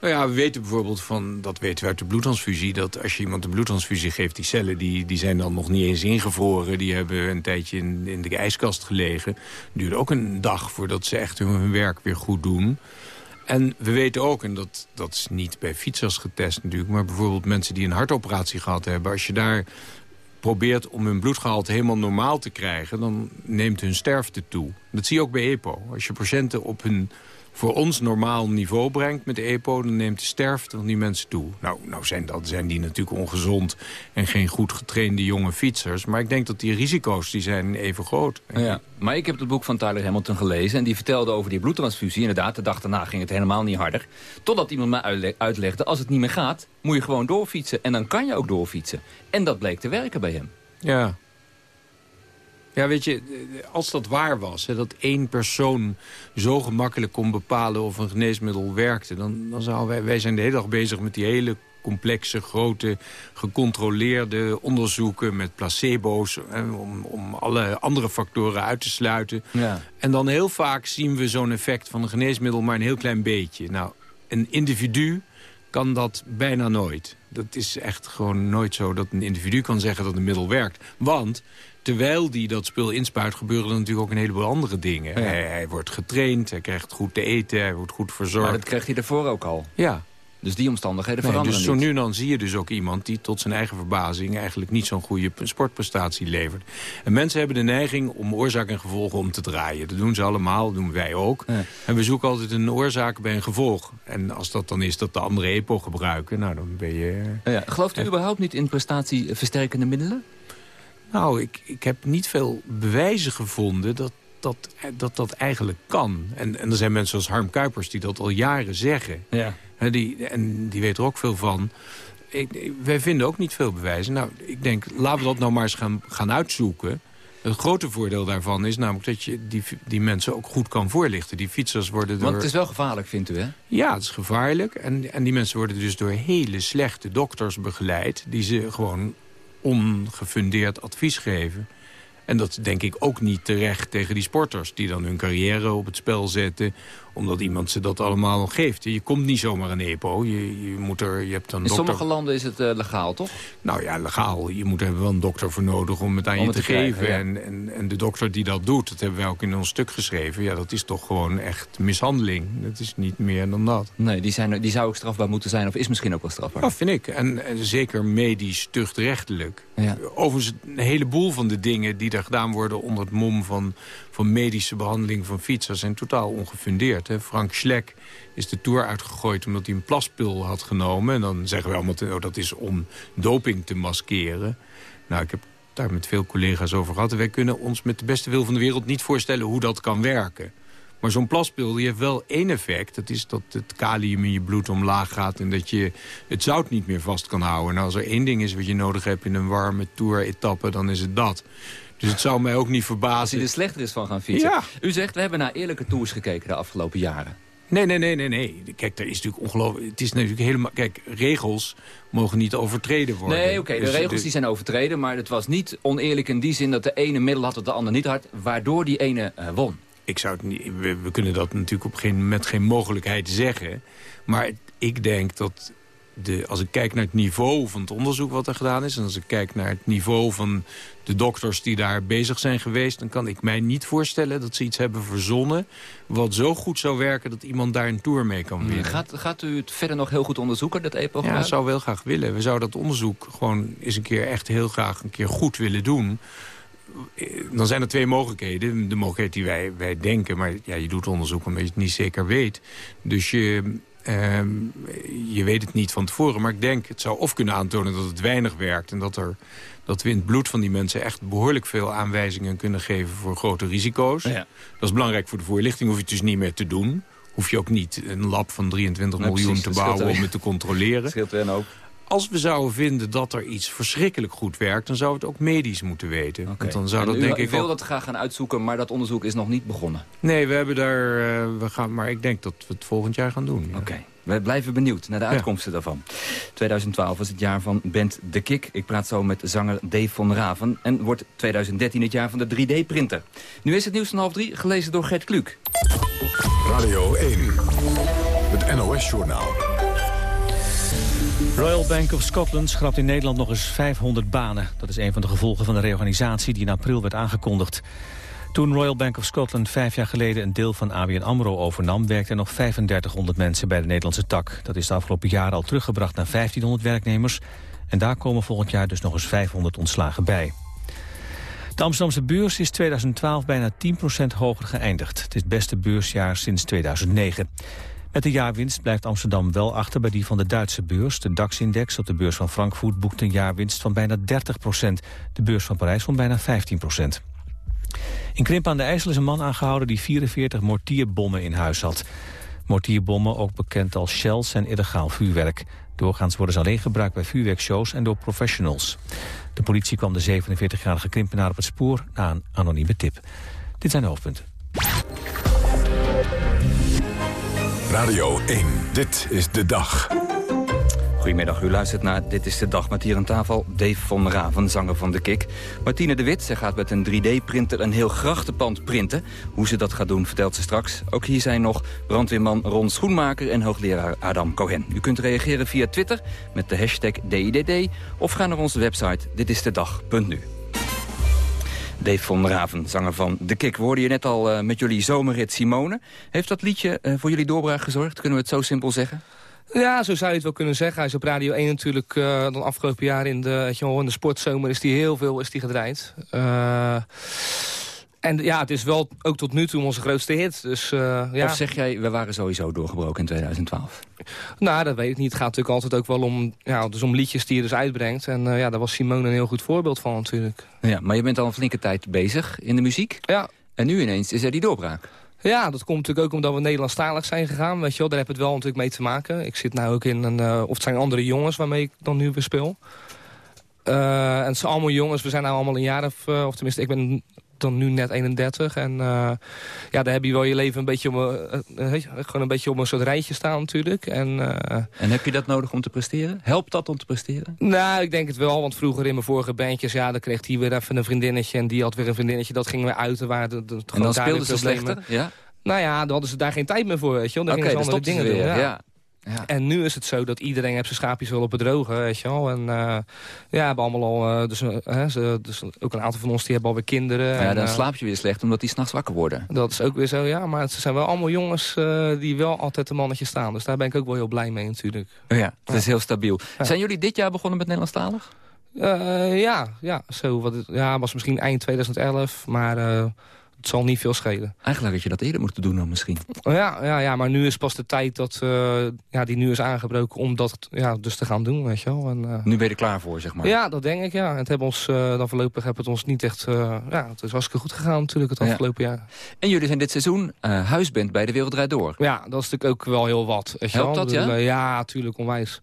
Nou ja, we weten bijvoorbeeld van, dat weten we uit de bloedtransfusie... dat als je iemand een bloedtransfusie geeft, die cellen die, die zijn dan nog niet eens ingevroren. Die hebben een tijdje in, in de ijskast gelegen. duurt ook een dag voordat ze echt hun, hun werk weer goed doen. En we weten ook, en dat, dat is niet bij fietsers getest natuurlijk... maar bijvoorbeeld mensen die een hartoperatie gehad hebben... als je daar probeert om hun bloedgehalte helemaal normaal te krijgen... dan neemt hun sterfte toe. Dat zie je ook bij EPO. Als je patiënten op hun voor ons normaal niveau brengt met EPO... dan neemt de sterfte van die mensen toe. Nou, nou zijn, dat, zijn die natuurlijk ongezond en geen goed getrainde jonge fietsers. Maar ik denk dat die risico's die zijn even groot. Ja, maar ik heb het boek van Tyler Hamilton gelezen... en die vertelde over die bloedtransfusie. Inderdaad, de dag daarna ging het helemaal niet harder. Totdat iemand mij uitle- uitlegde, als het niet meer gaat... moet je gewoon doorfietsen. En dan kan je ook doorfietsen. En dat bleek te werken bij hem. Ja. Ja, weet je, als dat waar was, hè, dat één persoon zo gemakkelijk kon bepalen of een geneesmiddel werkte, dan, dan zouden wij, wij zijn de hele dag bezig met die hele complexe, grote, gecontroleerde onderzoeken met placebo's, hè, om, om alle andere factoren uit te sluiten. Ja. En dan heel vaak zien we zo'n effect van een geneesmiddel maar een heel klein beetje. Nou, een individu kan dat bijna nooit. Dat is echt gewoon nooit zo dat een individu kan zeggen dat een middel werkt. Want terwijl die dat spul inspuit, gebeuren er natuurlijk ook een heleboel andere dingen. Hij, hij wordt getraind, hij krijgt goed te eten, hij wordt goed verzorgd. Maar dat kreeg hij ervoor ook al. Ja. Dus die omstandigheden Nee, veranderen dus zo nu en dan zie je dus ook iemand die tot zijn eigen verbazing... eigenlijk niet zo'n goede sportprestatie levert. En mensen hebben de neiging om oorzaak en gevolgen om te draaien. Dat doen ze allemaal, dat doen wij ook. En we zoeken altijd een oorzaak bij een gevolg. En als dat dan is dat de andere EPO gebruiken, nou dan ben je... Ja, gelooft u überhaupt niet in prestatieversterkende middelen? Nou, ik, ik heb niet veel bewijzen gevonden dat dat, dat, dat eigenlijk kan. En, en er zijn mensen als Harm Kuipers die dat al jaren zeggen. Ja. Die, en die weet er ook veel van. Ik, wij vinden ook niet veel bewijzen. Nou, ik denk, laten we dat nou maar eens gaan, gaan uitzoeken. Het grote voordeel daarvan is namelijk dat je die, die mensen ook goed kan voorlichten. Die fietsers worden door... Want het is wel gevaarlijk, vindt u, hè? Ja, het is gevaarlijk. En, en die mensen worden dus door hele slechte dokters begeleid... die ze gewoon ongefundeerd advies geven. En dat denk ik ook niet terecht tegen die sporters... die dan hun carrière op het spel zetten... omdat iemand ze dat allemaal geeft. Je komt niet zomaar een EPO. Je, je, moet er, je hebt een In dokter... sommige landen is het eh, legaal, toch? Nou ja, legaal. Je moet er wel een dokter voor nodig om het aan Om je het te, te krijgen, geven. ja. En, en, en de dokter die dat doet, dat hebben wij ook in ons stuk geschreven. Ja, dat is toch gewoon echt mishandeling. Dat is niet meer dan dat. Nee, die, zijn, die zou ook strafbaar moeten zijn, of is misschien ook wel strafbaar. Ja, vind ik. En, en zeker medisch tuchtrechtelijk. Ja. Overigens, een heleboel van de dingen die daar gedaan worden... onder het mom van, van medische behandeling van fietsers... zijn totaal ongefundeerd. Frank Schleck is de Tour uitgegooid omdat hij een plaspil had genomen. En dan zeggen we allemaal, oh, dat is om doping te maskeren. Nou, ik heb daar met veel collega's over gehad. Wij kunnen ons met de beste wil van de wereld niet voorstellen hoe dat kan werken. Maar zo'n plaspil die heeft wel één effect. Dat is dat het kalium in je bloed omlaag gaat... en dat je het zout niet meer vast kan houden. Nou, als er één ding is wat je nodig hebt in een warme tour-etappe... dan is het dat. Dus het zou mij ook niet Als verbazen... hij er slechter is van gaan fietsen. Ja. U zegt, we hebben naar eerlijke tours gekeken de afgelopen jaren. Nee, nee, nee, nee, nee. Kijk, er is natuurlijk ongelooflijk... Het is natuurlijk helemaal... Kijk, regels mogen niet overtreden worden. Nee, oké, de Dus regels die zijn overtreden... maar het was niet oneerlijk in die zin dat de ene middel had... dat de ander niet had, waardoor die ene eh, won. Ik zou het niet, we, we kunnen dat natuurlijk op geen, met geen mogelijkheid zeggen. Maar ik denk dat de, als ik kijk naar het niveau van het onderzoek wat er gedaan is... en als ik kijk naar het niveau van de dokters die daar bezig zijn geweest... dan kan ik mij niet voorstellen dat ze iets hebben verzonnen... wat zo goed zou werken dat iemand daar een tour mee kan winnen. Gaat, gaat u het verder nog heel goed onderzoeken, dat EPO? Ja, dat zou wel graag willen. We zouden dat onderzoek gewoon eens een keer echt heel graag een keer goed willen doen. Dan zijn er twee mogelijkheden. De mogelijkheid die wij, wij denken, maar ja, je doet onderzoek omdat je het niet zeker weet. Dus je, ehm, je weet het niet van tevoren. Maar ik denk, het zou of kunnen aantonen dat het weinig werkt... en dat, er, dat we in het bloed van die mensen echt behoorlijk veel aanwijzingen kunnen geven... voor grote risico's. Dat is belangrijk voor de voorlichting, hoef je het dus niet meer te doen hoef je ook niet een lab van 23 Nee, miljoen precies, te dat scheelt bouwen om het te controleren. scheelt er ook. Als we zouden vinden dat er iets verschrikkelijk goed werkt... dan zou het ook medisch moeten weten. Want dan zou En dat u, denk u ik wil ook... dat graag gaan uitzoeken, maar dat onderzoek is nog niet begonnen. Nee, we hebben daar... eh, we gaan, maar ik denk dat we het volgend jaar gaan doen. ja. Oké. We blijven benieuwd naar de uitkomsten daarvan. 2012 was het jaar van Bent de Kik. Ik praat zo met zanger Dave van Raven. En wordt 2013 het jaar van de 3D-printer. Nu is het nieuws van half drie, gelezen door Gert Kluk. Radio 1, het NOS-journaal. Royal Bank of Scotland schrapt in Nederland nog eens 500 banen. Dat is een van de gevolgen van de reorganisatie die in april werd aangekondigd. Toen Royal Bank of Scotland vijf jaar geleden een deel van ABN AMRO overnam... werkten er nog 3500 mensen bij de Nederlandse tak. Dat is de afgelopen jaren al teruggebracht naar 1500 werknemers. En daar komen volgend jaar dus nog eens 500 ontslagen bij. De Amsterdamse beurs is 2012 bijna 10% hoger geëindigd. Het is het beste beursjaar sinds 2009. Met de jaarwinst blijft Amsterdam wel achter bij die van de Duitse beurs. De DAX-index op de beurs van Frankfurt boekt een jaarwinst van bijna 30% De beurs van Parijs van bijna 15% In Krimp aan de IJssel is een man aangehouden die 44 mortierbommen in huis had. Mortierbommen, ook bekend als shells, zijn illegaal vuurwerk. Doorgaans worden ze alleen gebruikt bij vuurwerkshows en door professionals. De politie kwam de 47-jarige krimpenaar op het spoor na een anonieme tip. Dit zijn de hoofdpunten. Radio 1, dit is de dag. Goedemiddag, u luistert naar Dit is de Dag met hier aan tafel Dave van Raven, zanger van De Kik. Martine de Wit, zij gaat met een 3D-printer een heel grachtenpand printen. Hoe ze dat gaat doen, vertelt ze straks. Ook hier zijn nog brandweerman Ron Schoenmaker en hoogleraar Adam Cohen. U kunt reageren via Twitter met de hashtag DIDD... of ga naar onze website ditistedag.nu. Dave van Raven, zanger van De Kik. We hoorden je net al eh, met jullie zomerrit Simone. Heeft dat liedje eh, voor jullie doorbraak gezorgd? Kunnen we het zo simpel zeggen? Ja, zo zou je het wel kunnen zeggen. Hij is op Radio 1 natuurlijk uh, dan afgelopen jaar in de, je in de sportzomer is die heel veel is die gedraaid. En ja, het is wel ook tot nu toe onze grootste hit. Dus, uh, ja. Of zeg jij, we waren sowieso doorgebroken in 2012? Nou, dat weet ik niet. Het gaat natuurlijk altijd ook wel om, ja, dus om liedjes die je dus uitbrengt. En uh, ja, daar was Simone een heel goed voorbeeld van natuurlijk. Ja, maar je bent al een flinke tijd bezig in de muziek. Ja. En nu ineens is er die doorbraak. Ja, dat komt natuurlijk ook omdat we Nederlandstalig zijn gegaan. Weet je wel, daar heb het wel natuurlijk mee te maken. Ik zit nu ook in een... Uh, of het zijn andere jongens waarmee ik dan nu weer speel. Uh, en het zijn allemaal jongens. We zijn nou allemaal een jaar of... Uh, of tenminste, ik ben dan nu net 31. En uh, ja, daar heb je wel je leven een beetje, om, uh, gewoon een beetje op een soort rijtje staan natuurlijk. En, uh, en heb je dat nodig om te presteren? Helpt dat om te presteren? Nou, ik denk het wel. Want vroeger in mijn vorige bandjes, ja, dan kreeg die weer even een vriendinnetje. En die had weer een vriendinnetje. Dat ging weer uit. Waar de, de, en dan speelden ze slechter? Ja? Nou ja, dan hadden ze daar geen tijd meer voor. Weet je wel. Dan okay, gingen ze andere dingen weer, doen. Ja. Ja. En nu is het zo dat iedereen heeft zijn schaapjes het droge, weet je wel. En uh, ja, hebben allemaal al, uh, dus, uh, ze, dus ook een aantal van ons die hebben alweer kinderen. Ja, en, dan slaap je weer slecht omdat die s'nachts wakker worden. Dat is ook weer zo, ja. Maar ze zijn wel allemaal jongens die wel altijd een mannetje staan. Dus daar ben ik ook wel heel blij mee natuurlijk. Oh ja, het is heel stabiel. Zijn jullie dit jaar begonnen met Nederlandstalig? ja, ja, zo. Wat ja, was misschien eind 2011, maar het zal niet veel schelen. Eigenlijk had je dat eerder moeten doen dan misschien. Ja, ja, ja maar nu is pas de tijd dat, uh, ja, die nu is aangebroken om dat ja, dus te gaan doen. Weet je wel. En, uh, nu ben je er klaar voor, zeg maar. Ja, dat denk ik, ja. En het hebben ons, uh, dan voorlopig heb het ons niet echt... ja, het is hartstikke goed gegaan natuurlijk het afgelopen ja. jaar. En jullie zijn dit seizoen huisband bij De Wereld Door. Ja, dat is natuurlijk ook wel heel wat. Weet je Helpt wel? dat, ja? ja, natuurlijk, onwijs.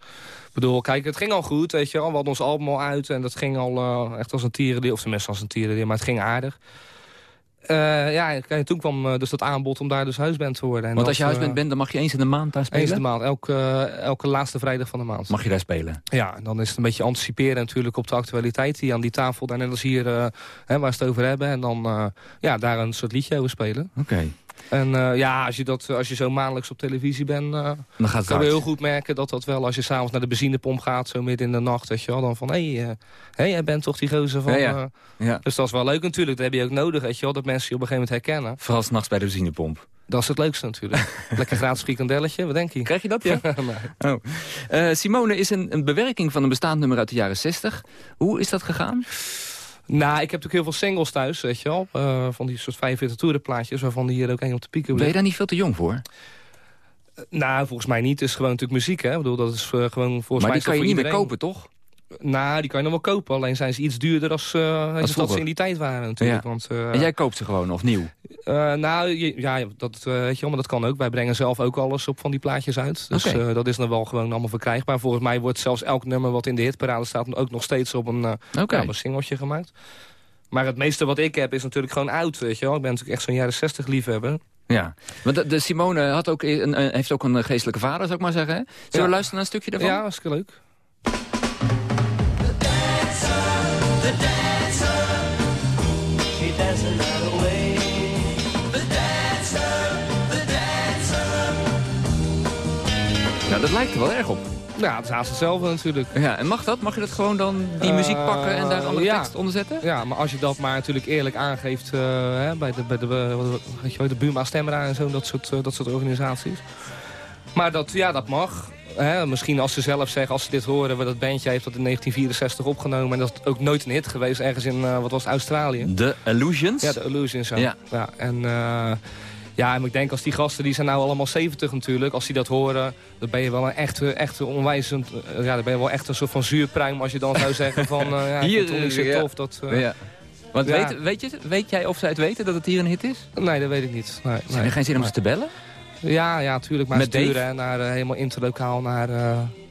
Ik bedoel, kijk, het ging al goed, weet je wel. We hadden ons album al uit en dat ging al echt als een tierendier. Of tenminste als een tierendier, maar het ging aardig. Uh, ja, kijk, toen kwam uh, dus dat aanbod om daar dus huisband te worden. En Want als je huisband uh, bent, dan mag je eens in de maand daar spelen? Eens in de maand, elke, elke laatste vrijdag van de maand. Mag je daar spelen? Ja, en dan is het een beetje anticiperen natuurlijk op de actualiteit die aan die tafel, daar net als hier, hè, waar ze het over hebben. En dan ja, daar een soort liedje over spelen. Oké. Okay. En uh, ja, als je, dat, als je zo maandelijks op televisie bent... Uh, dan gaat het kan je heel goed merken dat dat wel... als je s'avonds naar de benzinepomp gaat, zo midden in de nacht... weet je wel, dan van, hé, hey, uh, hey, jij bent toch die gozer van... Ja, ja. ja. Dus dat is wel leuk natuurlijk, dat heb je ook nodig, weet je wel... dat mensen je op een gegeven moment herkennen. Vooral s'nachts bij de benzinepomp. Dat is het leukste natuurlijk. Lekker gratis frikandelletje, wat denk je? Krijg je dat, ja? nee. oh. Simone is een, een bewerking van een bestaand nummer uit de jaren 60. Hoe is dat gegaan? Nou, ik heb natuurlijk heel veel singles thuis, weet je wel. Uh, van die soort 45 toerenplaatjes, waarvan die hier ook één op de pieken Ben je daar niet veel te jong voor? Uh, nou, volgens mij niet. Het is gewoon natuurlijk muziek, hè. Ik bedoel, dat is uh, gewoon volgens maar mij... Maar die kan je niet iedereen. meer kopen, toch? Nou, die kan je nog wel kopen. Alleen zijn ze iets duurder als, uh, als dat ze in die tijd waren natuurlijk. Ja. Want, uh, en jij koopt ze gewoon, of nieuw? Uh, nou, je, ja, dat, weet je wel, maar dat kan ook. Wij brengen zelf ook alles op van die plaatjes uit. Dus okay. dat is dan wel gewoon allemaal verkrijgbaar. Volgens mij wordt zelfs elk nummer wat in de hitparade staat... ook nog steeds op een, okay. ja, een singeltje gemaakt. Maar het meeste wat ik heb is natuurlijk gewoon oud, weet je wel. Ik ben natuurlijk echt zo'n jaren 60 liefhebber. Ja, want de, de Simone had ook een, heeft ook een geestelijke vader, zou ik maar zeggen. Hè? Zullen ja. we luisteren naar een stukje daarvan? Ja, hartstikke leuk. Dat lijkt er wel erg op. Ja, het is haast hetzelfde natuurlijk. Ja, en mag dat? Mag je dat gewoon dan, die uh, muziek pakken en daar andere ja. tekst onder zetten? Ja, maar als je dat maar natuurlijk eerlijk aangeeft uh, hè, bij de, bij de, weet je, de Buma Stemra en zo, dat soort, uh, dat soort organisaties. Maar dat, ja, dat mag. Hè, misschien als ze zelf zeggen, als ze dit horen, dat bandje heeft dat in 1964 opgenomen. En dat is ook nooit een hit geweest, ergens in, wat was het, Australië. The Illusions? Ja, The Illusions, ja. ja. ja en... Ja, maar ik denk als die gasten, die zijn nou allemaal 70 natuurlijk. Als die dat horen, dan ben je wel een echte, echte onwijzend... Ja, dan ben je wel echt een soort van zuurpruim als je dan zou zeggen van... Uh, ja, Hier, toch niet zo ja. tof. Dat, uh, ja. Want ja. weet, weet, je, weet jij of zij het weten dat het hier een hit is? Nee, dat weet ik niet. Nee, Zijn nee, er geen zin om ze te bellen? Ja, ja, tuurlijk. Maar Met sturen hè, naar, uh, helemaal interlokaal naar,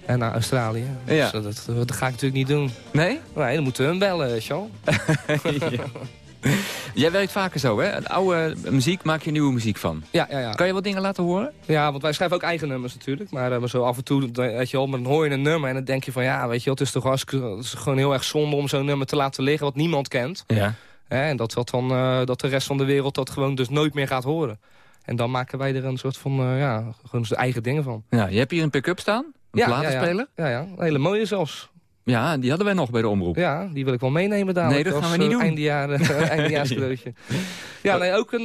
en naar Australië. Ja. Dus dat, dat, ga ik natuurlijk niet doen. Nee? Nee, dan moeten hun bellen, Sean. ja. Jij werkt vaker zo, hè? Oude muziek maak je nieuwe muziek van. Ja, ja, ja. Kan je wat dingen laten horen? Ja, want wij schrijven ook eigen nummers natuurlijk. Maar, uh, maar zo af en toe, weet je wel, dan hoor je een nummer en dan denk je van... ja, weet je wel, het is toch hartstikke, is gewoon heel erg zonde om zo'n nummer te laten liggen... wat niemand kent. Ja. Hè, en dat, dat, dan, uh, dat de rest van de wereld dat gewoon dus nooit meer gaat horen. En dan maken wij er een soort van, uh, ja, gewoon eigen dingen van. Ja, je hebt hier een pick-up staan? Een ja, platenspeler? Ja, ja, ja, een hele mooie zelfs. Ja, die hadden wij nog bij de omroep. Ja, die wil ik wel meenemen dadelijk. Nee, dat gaan we niet uh, doen. Eindejaar, uh, eindejaarscadeautje. ja, nee, ook een,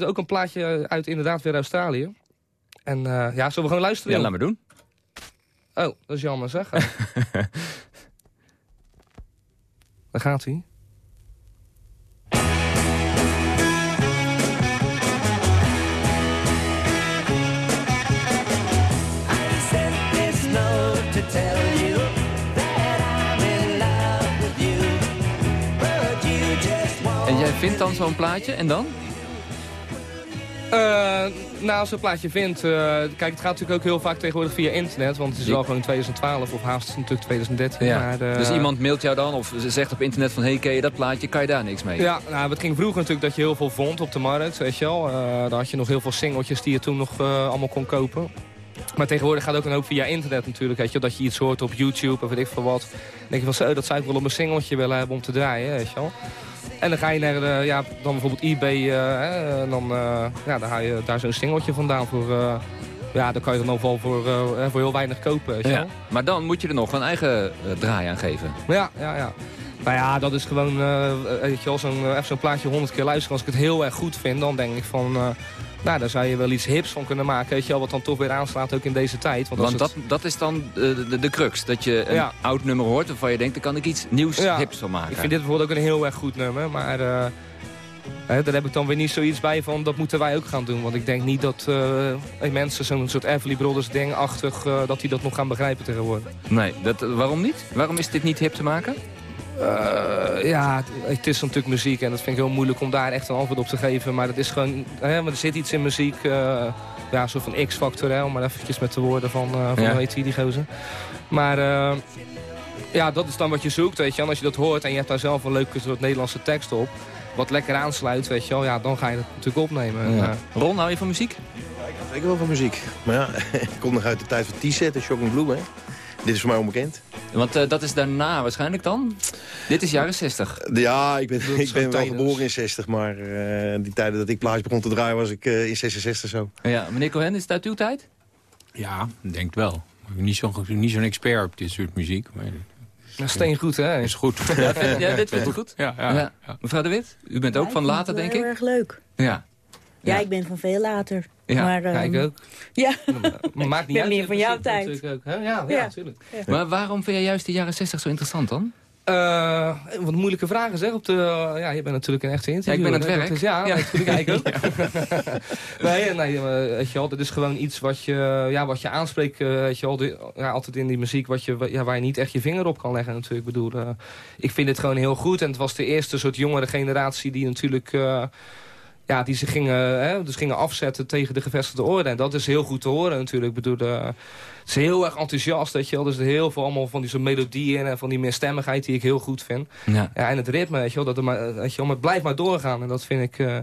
uh, ook een plaatje uit inderdaad weer Australië. En ja, zullen we gewoon luisteren? Ja, laat maar doen. Oh, dat is jammer zeg. Daar gaat hij. Dan zo'n plaatje en dan? Uh, nou, als een plaatje vindt... Uh, kijk, het gaat natuurlijk ook heel vaak tegenwoordig via internet. Want het is wel gewoon 2012 of haast natuurlijk 2013. Ja. Maar, uh, dus iemand mailt jou dan of zegt op internet van... hé, hey, ken je dat plaatje? Kan je daar niks mee? Ja, nou, het ging vroeger natuurlijk dat je heel veel vond op de markt. Weet je wel. daar had je nog heel veel singeltjes die je toen nog allemaal kon kopen. Maar tegenwoordig gaat ook een hoop via internet natuurlijk. Weet je, dat je iets hoort op YouTube of weet ik veel wat. Dan denk je van zo, dat zou ik wel op een singeltje willen hebben om te draaien. Weet je wel. En dan ga je naar de, ja, dan bijvoorbeeld eBay. Uh, en dan, uh, ja, dan haal je daar zo'n singeltje vandaan voor... Ja, dan kan je dan wel voor, voor heel weinig kopen. Ja. Maar dan moet je er nog een eigen draai aan geven. Ja, ja, ja. Nou ja, dat is gewoon, weet je wel, zo'n even zo'n plaatje honderd keer luisteren. Als ik het heel erg goed vind, dan denk ik van... Nou, daar zou je wel iets hips van kunnen maken, weet je wel, wat dan toch weer aanslaat ook in deze tijd. Want, want dat, dat is dan de, de, de, crux, dat je een ja. oud nummer hoort waarvan je denkt, daar kan ik iets nieuws ja. hips van maken. Ik vind dit bijvoorbeeld ook een heel erg goed nummer, maar uh, hè, daar heb ik dan weer niet zoiets bij van, dat moeten wij ook gaan doen. Want ik denk niet dat uh, mensen zo'n soort Everly Brothers ding-achtig, uh, dat die dat nog gaan begrijpen tegenwoordig. Nee, dat, waarom niet? Waarom is dit niet hip te maken? Uh, ja, het is natuurlijk muziek en dat vind ik heel moeilijk om daar echt een antwoord op te geven. Maar dat is gewoon, hè, maar er zit iets in muziek, uh, ja, een soort van X-factor, om maar eventjes met de woorden van, uh, van ja. weet die gozer. Maar ja, dat is dan wat je zoekt, weet je. En als je dat hoort en je hebt daar zelf een leuke soort Nederlandse tekst op, wat lekker aansluit, weet je wel, ja, dan ga je het natuurlijk opnemen. Ja. Ron, hou je van muziek? Ja, ik hou zeker wel van muziek. Maar ja, ik kom nog uit de tijd van T-set en Shocking Blue, hè. Dit is voor mij onbekend. Want uh, dat is daarna waarschijnlijk dan? Dit is jaren 60. Ja, ik ben, ik ben wel geboren in 60, maar uh, die tijden dat ik plaatje begon te draaien was ik uh, in 66 zo. Ja, meneer Cohen, is het uit uw tijd? Ja, denk wel. Niet zo'n niet zo'n expert op dit soort muziek. Maar... Ja, steen goed, hè? Is goed. Ja, dit vindt u goed? Ja, ja, ja. ja, Mevrouw de Wit, u bent ook ja, van later, denk ik? heel erg leuk. Ja. Ja, ik ben van veel later. Ja, maar, um, ja ik ook. Ja. Maar maakt niet ben uit. meer van jouw tijd. Ook, hè? Ja, ja, natuurlijk. Ja. Maar waarom vind jij juist de jaren 60 zo interessant dan? Uh, wat moeilijke vragen zeg. Op de, uh, ja, je bent natuurlijk een echte interview. Ja, ik ben aan het werk. Is, ja, ja. dat ik ook. nee, nee weet je wel, is gewoon iets wat je, ja, wat je aanspreekt. Weet je wel, de, ja, altijd in die muziek wat je, ja, waar je niet echt je vinger op kan leggen natuurlijk. Ik bedoel, uh, ik vind het gewoon heel goed. En het was de eerste soort jongere generatie die natuurlijk ja, die ze gingen, hè, dus gingen afzetten tegen de gevestigde orde. En dat is heel goed te horen natuurlijk. Ik bedoel, uh, het is heel erg enthousiast, weet je wel. Dus er heel veel allemaal van die zo'n melodieën en van die meerstemmigheid die ik heel goed vind. Ja. ja en het ritme, weet je wel. Dat er maar, weet je wel, maar het blijft maar doorgaan. En dat vind ik... Uh,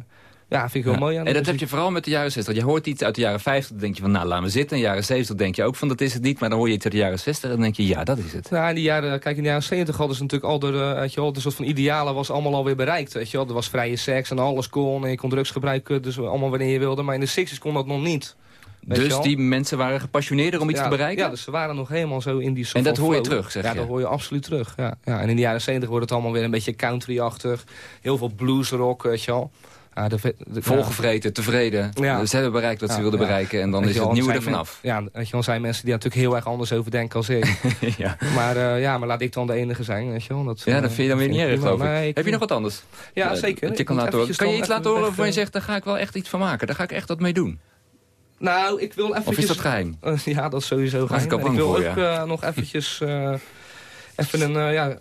ja, vind ik heel ja. mooi aan En dat heb je vooral met de jaren 60. Je hoort iets uit de jaren 50, dan denk je van, nou, laat me zitten. In de jaren 70 denk je ook van, dat is het niet. Maar dan hoor je iets uit de jaren 60 en dan denk je, ja, dat is het. Nou, in de jaren, kijk, in de jaren 70 hadden ze natuurlijk al de, weet je wel, de soort van idealen was allemaal alweer bereikt, weet je wel. Er was vrije seks en alles kon en je kon drugs gebruiken, dus allemaal wanneer je wilde. Maar in de 60s kon dat nog niet. Dus die mensen waren gepassioneerder om iets ja, te bereiken? Ja, dus ze waren nog helemaal zo in die soort En dat hoor je flow. terug, zeg ja, je? dat hoor je absoluut terug. Ja, ja. En in de jaren 70 wordt het allemaal weer een beetje country-achtig. Heel veel bluesrock, weet je wel. De, de, Volgevreten, tevreden. Ja. Ze hebben bereikt wat ze Ja, wilden ja. bereiken. En dan is het nieuwe er vanaf. Ja, weet je wel, zijn mensen die daar natuurlijk heel erg anders over denken als ik. ja. Maar, eh, ja, maar laat ik dan de enige zijn, weet je wel. Dat, Ja, dat eh, vind je dan weer niet erg, geloof ik. Nee, Heb je nog wat anders? Ja, Eh, zeker. dat je Ik kan, laten horen. kan je iets laten horen waarvan je zegt, daar ga ik wel echt iets van maken. Daar ga ik echt wat mee doen. Nou, ik wil eventjes... Of is dat geheim? Eh, ja, dat is sowieso geheim. ik bang wil ook nog eventjes... even een, eh, ja,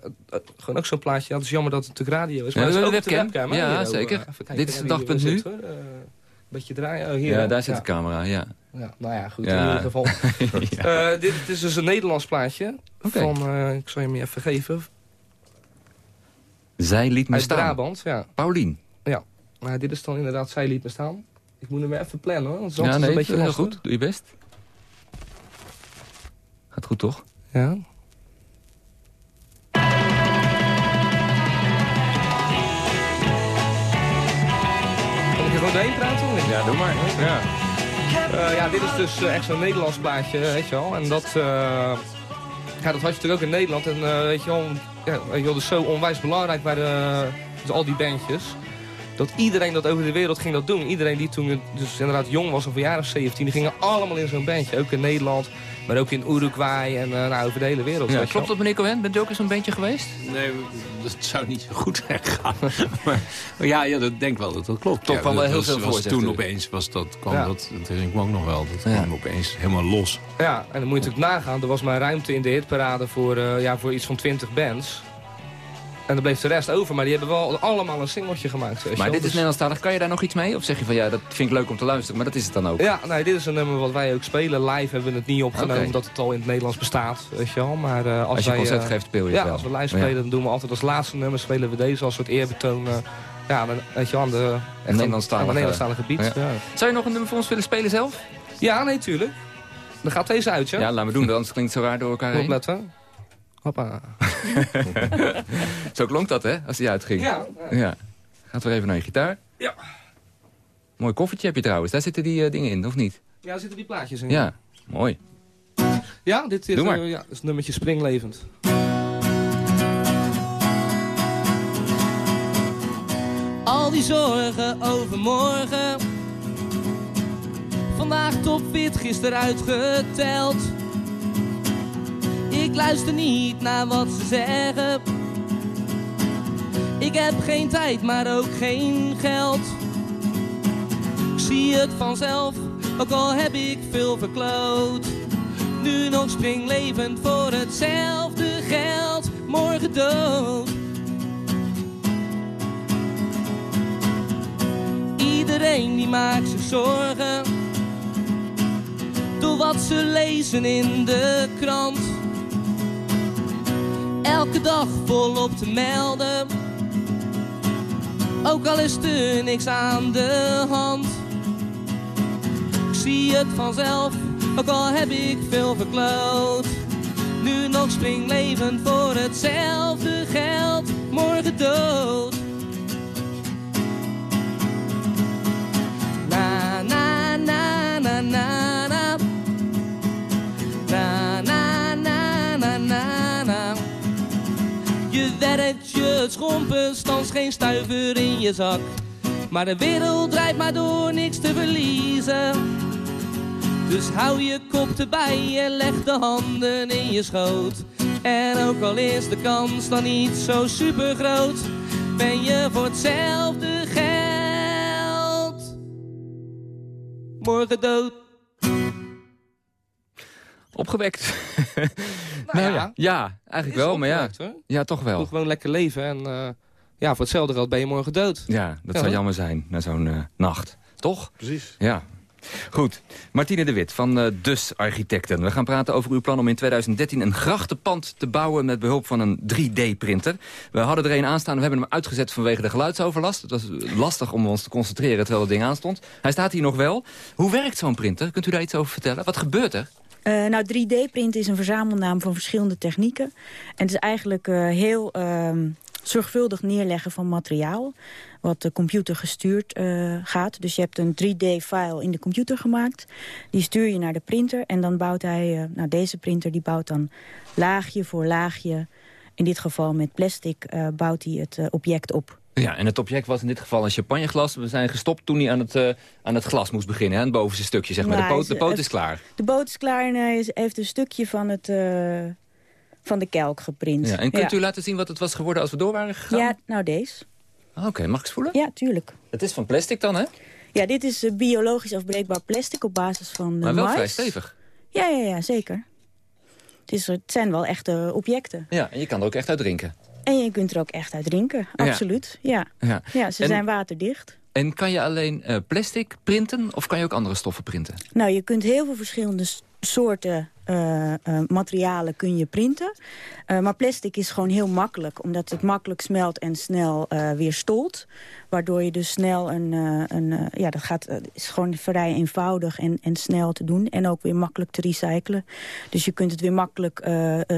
gewoon ook zo'n plaatje. Ja, het is jammer dat het natuurlijk radio is. Ja, Maar we dat is hebben ook de webcam. hè, Ja, hier, zeker. kijken Dit is die dagpunt zit, nu. hoor. Eh, Een beetje draaien. Oh, hier, Ja, daar zit Ja. de camera, ja. Ja, nou ja, goed, Ja. in ieder geval. Eh, dit, dit is dus een Nederlands plaatje. Oké. Van, ik zal je hem even geven. Zij liet me Uit staan. Brabant, ja. Paulien. Ja, maar dit is dan inderdaad Zij liet me staan. Ik moet hem weer even plannen hoor. want is Ja, nee, een beetje heel goed. Doe je best. Gaat goed, toch? Ja. Er gewoon doorheen praten? of? Ja, doe maar. Ja. Eh, ja, dit is dus eh, echt zo'n Nederlands plaatje, weet je wel. En dat, eh, ja, dat had je natuurlijk ook in Nederland. En weet je wel, ja, weet je wel, dat is zo onwijs belangrijk bij de, dus al die bandjes. dat iedereen dat over de wereld ging dat doen. Iedereen die toen dus inderdaad jong was, of een jaar of 17, die gingen allemaal in zo'n bandje. Ook in Nederland, maar ook in Uruguay en uh, nou, over de hele wereld. Ja, klopt dat, meneer Cohen? Bent u ook in zo'n bandje geweest? Nee, dat zou niet zo goed zijn gegaan. maar, maar, ja, ja, dat denk wel dat dat klopt. Toch ja, wel dat heel was, veel voor, Toen opeens was dat, kwam Ja. dat, dat ik ook nog wel, dat Ja. kwam opeens helemaal los. Ja, en dan moet je natuurlijk nagaan. Er was maar ruimte in de hitparade voor, eh, ja, voor iets van 20 bands. En dan bleef de rest over, maar die hebben wel allemaal een singeltje gemaakt. Maar dit is Dus- Nederlandstalig. Kan je daar nog iets mee? Of zeg je van ja, dat vind ik leuk om te luisteren, maar dat is het dan ook? Ja, nee, dit is een nummer wat wij ook spelen. Live hebben we het niet opgenomen, Oké. omdat het al in het Nederlands bestaat. Weet je wel. Maar, eh, als, Als je wij, concert eh, geeft, speel je ja, het wel. als we live Ja. spelen, dan doen we altijd als laatste nummer spelen we deze als soort eerbetoon. eh, ja, dan, weet je wel, aan de, echt aan- Nederlandstalige- Nederlandstalige gebied. Ja. Ja. Zou je nog een nummer voor ons willen spelen zelf? Ja, nee, tuurlijk. Dan gaat deze uit, ja? Ja, laat me doen, anders klinkt het zo raar door elkaar heen. Opletten. Hoppa. Zo klonk dat, hè, als die uitging. Ja. ja. Gaat weer even naar je gitaar. Ja. Mooi koffertje heb je trouwens. Daar zitten die eh, dingen in, of niet? Ja, er zitten die plaatjes in. Ja, mooi. Ja, dit is, eh, ja, is het nummertje Springlevend. Al die zorgen over morgen. Vandaag topfit, gisteren uitgeteld. Ik luister niet naar wat ze zeggen. Ik heb geen tijd, maar ook geen geld. Ik zie het vanzelf, ook al heb ik veel verkloot. Nu nog springlevend voor hetzelfde geld, morgen dood. Iedereen die maakt zich zorgen door wat ze lezen in de krant. Elke dag volop te melden, ook al is er niks aan de hand. Ik zie het vanzelf, ook al heb ik veel verkloot. Nu nog springlevend voor hetzelfde geld, morgen dood. Werkt, je schrompelt, thans geen stuiver in je zak. Maar de wereld draait maar door, niks te verliezen. Dus hou je kop erbij en leg de handen in je schoot. En ook al is de kans dan niet zo super groot, ben je voor hetzelfde geld morgen dood. Opgewekt. Nou ja. ja. ja, eigenlijk wel, maar ja. hoor. Ja, toch Doe wel. gewoon lekker leven en eh, ja, voor hetzelfde geld ben je morgen dood. Ja, dat Ja, zou hoor. jammer zijn na zo'n eh, nacht. Toch? Precies. Ja. Goed. Martine de Wit van eh, Dus Architecten. We gaan praten over uw plan om in 2013 een grachtenpand te bouwen... met behulp van een 3D-printer. We hadden er een aanstaan, we hebben hem uitgezet vanwege de geluidsoverlast. Het was lastig om ons te concentreren terwijl het ding aanstond. Hij staat hier nog wel. Hoe werkt zo'n printer? Kunt u daar iets over vertellen? Wat gebeurt er? Eh, nou, 3D-print is een verzamelnaam van verschillende technieken. En het is eigenlijk eh, heel ehm, zorgvuldig neerleggen van materiaal... wat de computer gestuurd eh, gaat. Dus je hebt een 3D-file in de computer gemaakt. Die stuur je naar de printer en dan bouwt hij... nou, deze printer die bouwt dan laagje voor laagje... in dit geval met plastic bouwt hij het object op. Ja, en het object was in dit geval een champagneglas. We zijn gestopt toen hij aan het, eh, aan het glas moest beginnen. Hè? Het bovenste stukje, zeg maar. De poot, de is- poot het- is klaar. De boot is klaar en hij heeft een stukje van, het, eh, van de kelk geprint. Ja, en kunt u laten zien wat het was geworden als we door waren gegaan? Ja, nou deze. Oké, mag ik eens voelen? Ja, tuurlijk. Het is van plastic dan, hè? Ja, dit is eh, biologisch afbreekbaar plastic op basis van Maar wel mais. vrij stevig. Ja, ja, ja, zeker. Het, is, het zijn wel echte objecten. Ja, en je kan er ook echt uit drinken. En je kunt er ook echt uit drinken, absoluut. Ja, Ja. ja ze En- zijn waterdicht. En kan je alleen eh, plastic printen of kan je ook andere stoffen printen? Nou, je kunt heel veel verschillende soorten eh, eh, materialen kun je printen. Maar plastic is gewoon heel makkelijk, omdat het makkelijk smelt en snel weer stolt. Waardoor je dus snel een... eh, een eh, ja, dat gaat, eh, is gewoon vrij eenvoudig en, en snel te doen. En ook weer makkelijk te recyclen. Dus je kunt het weer makkelijk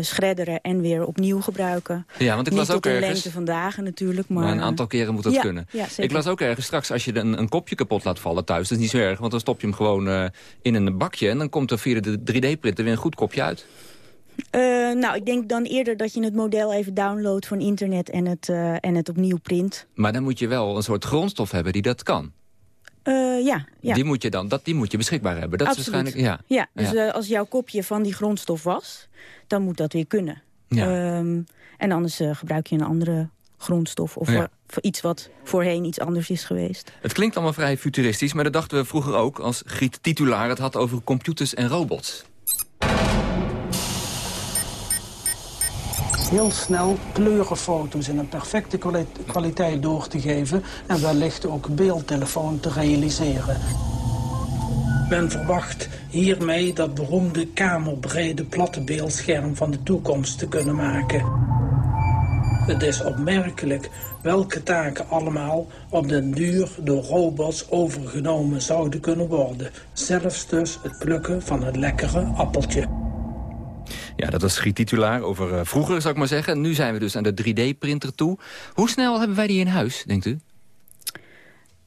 schredderen en weer opnieuw gebruiken. Ja, want ik Niet las ook ergens- lengte van dagen natuurlijk. Maar, Maar een aantal keren moet dat ja, kunnen. Ja, ik las ook ergens straks, als je een, een kopje kapot laat vallen thuis... dat is niet zo erg, want dan stop je hem gewoon in een bakje... en dan komt er via de 3D-printer weer een goed kopje uit. Uh, nou, ik denk dan eerder dat je het model even downloadt van internet en het, uh, en het opnieuw print. Maar dan moet je wel een soort grondstof hebben die dat kan. Uh, ja, ja. Die moet je dan dat, die moet je beschikbaar hebben. Dat Absoluut. is waarschijnlijk. Ja, ja dus ja. als jouw kopje van die grondstof was, dan moet dat weer kunnen. Ja. Um, en anders gebruik je een andere grondstof of ja. voor iets wat voorheen iets anders is geweest. Het klinkt allemaal vrij futuristisch, maar dat dachten we vroeger ook... als Griet Titulaar het had over computers en robots. Heel snel kleurenfoto's in een perfecte kwaliteit door te geven... en wellicht ook beeldtelefoon te realiseren. Men verwacht hiermee dat beroemde kamerbrede platte beeldscherm van de toekomst te kunnen maken. Het is opmerkelijk welke taken allemaal op den duur door robots overgenomen zouden kunnen worden. Zelfs dus het plukken van het lekkere appeltje. Ja, dat was titulaar over uh, vroeger, zou ik maar zeggen. Nu zijn we dus aan de 3D-printer toe. Hoe snel hebben wij die in huis, denkt u?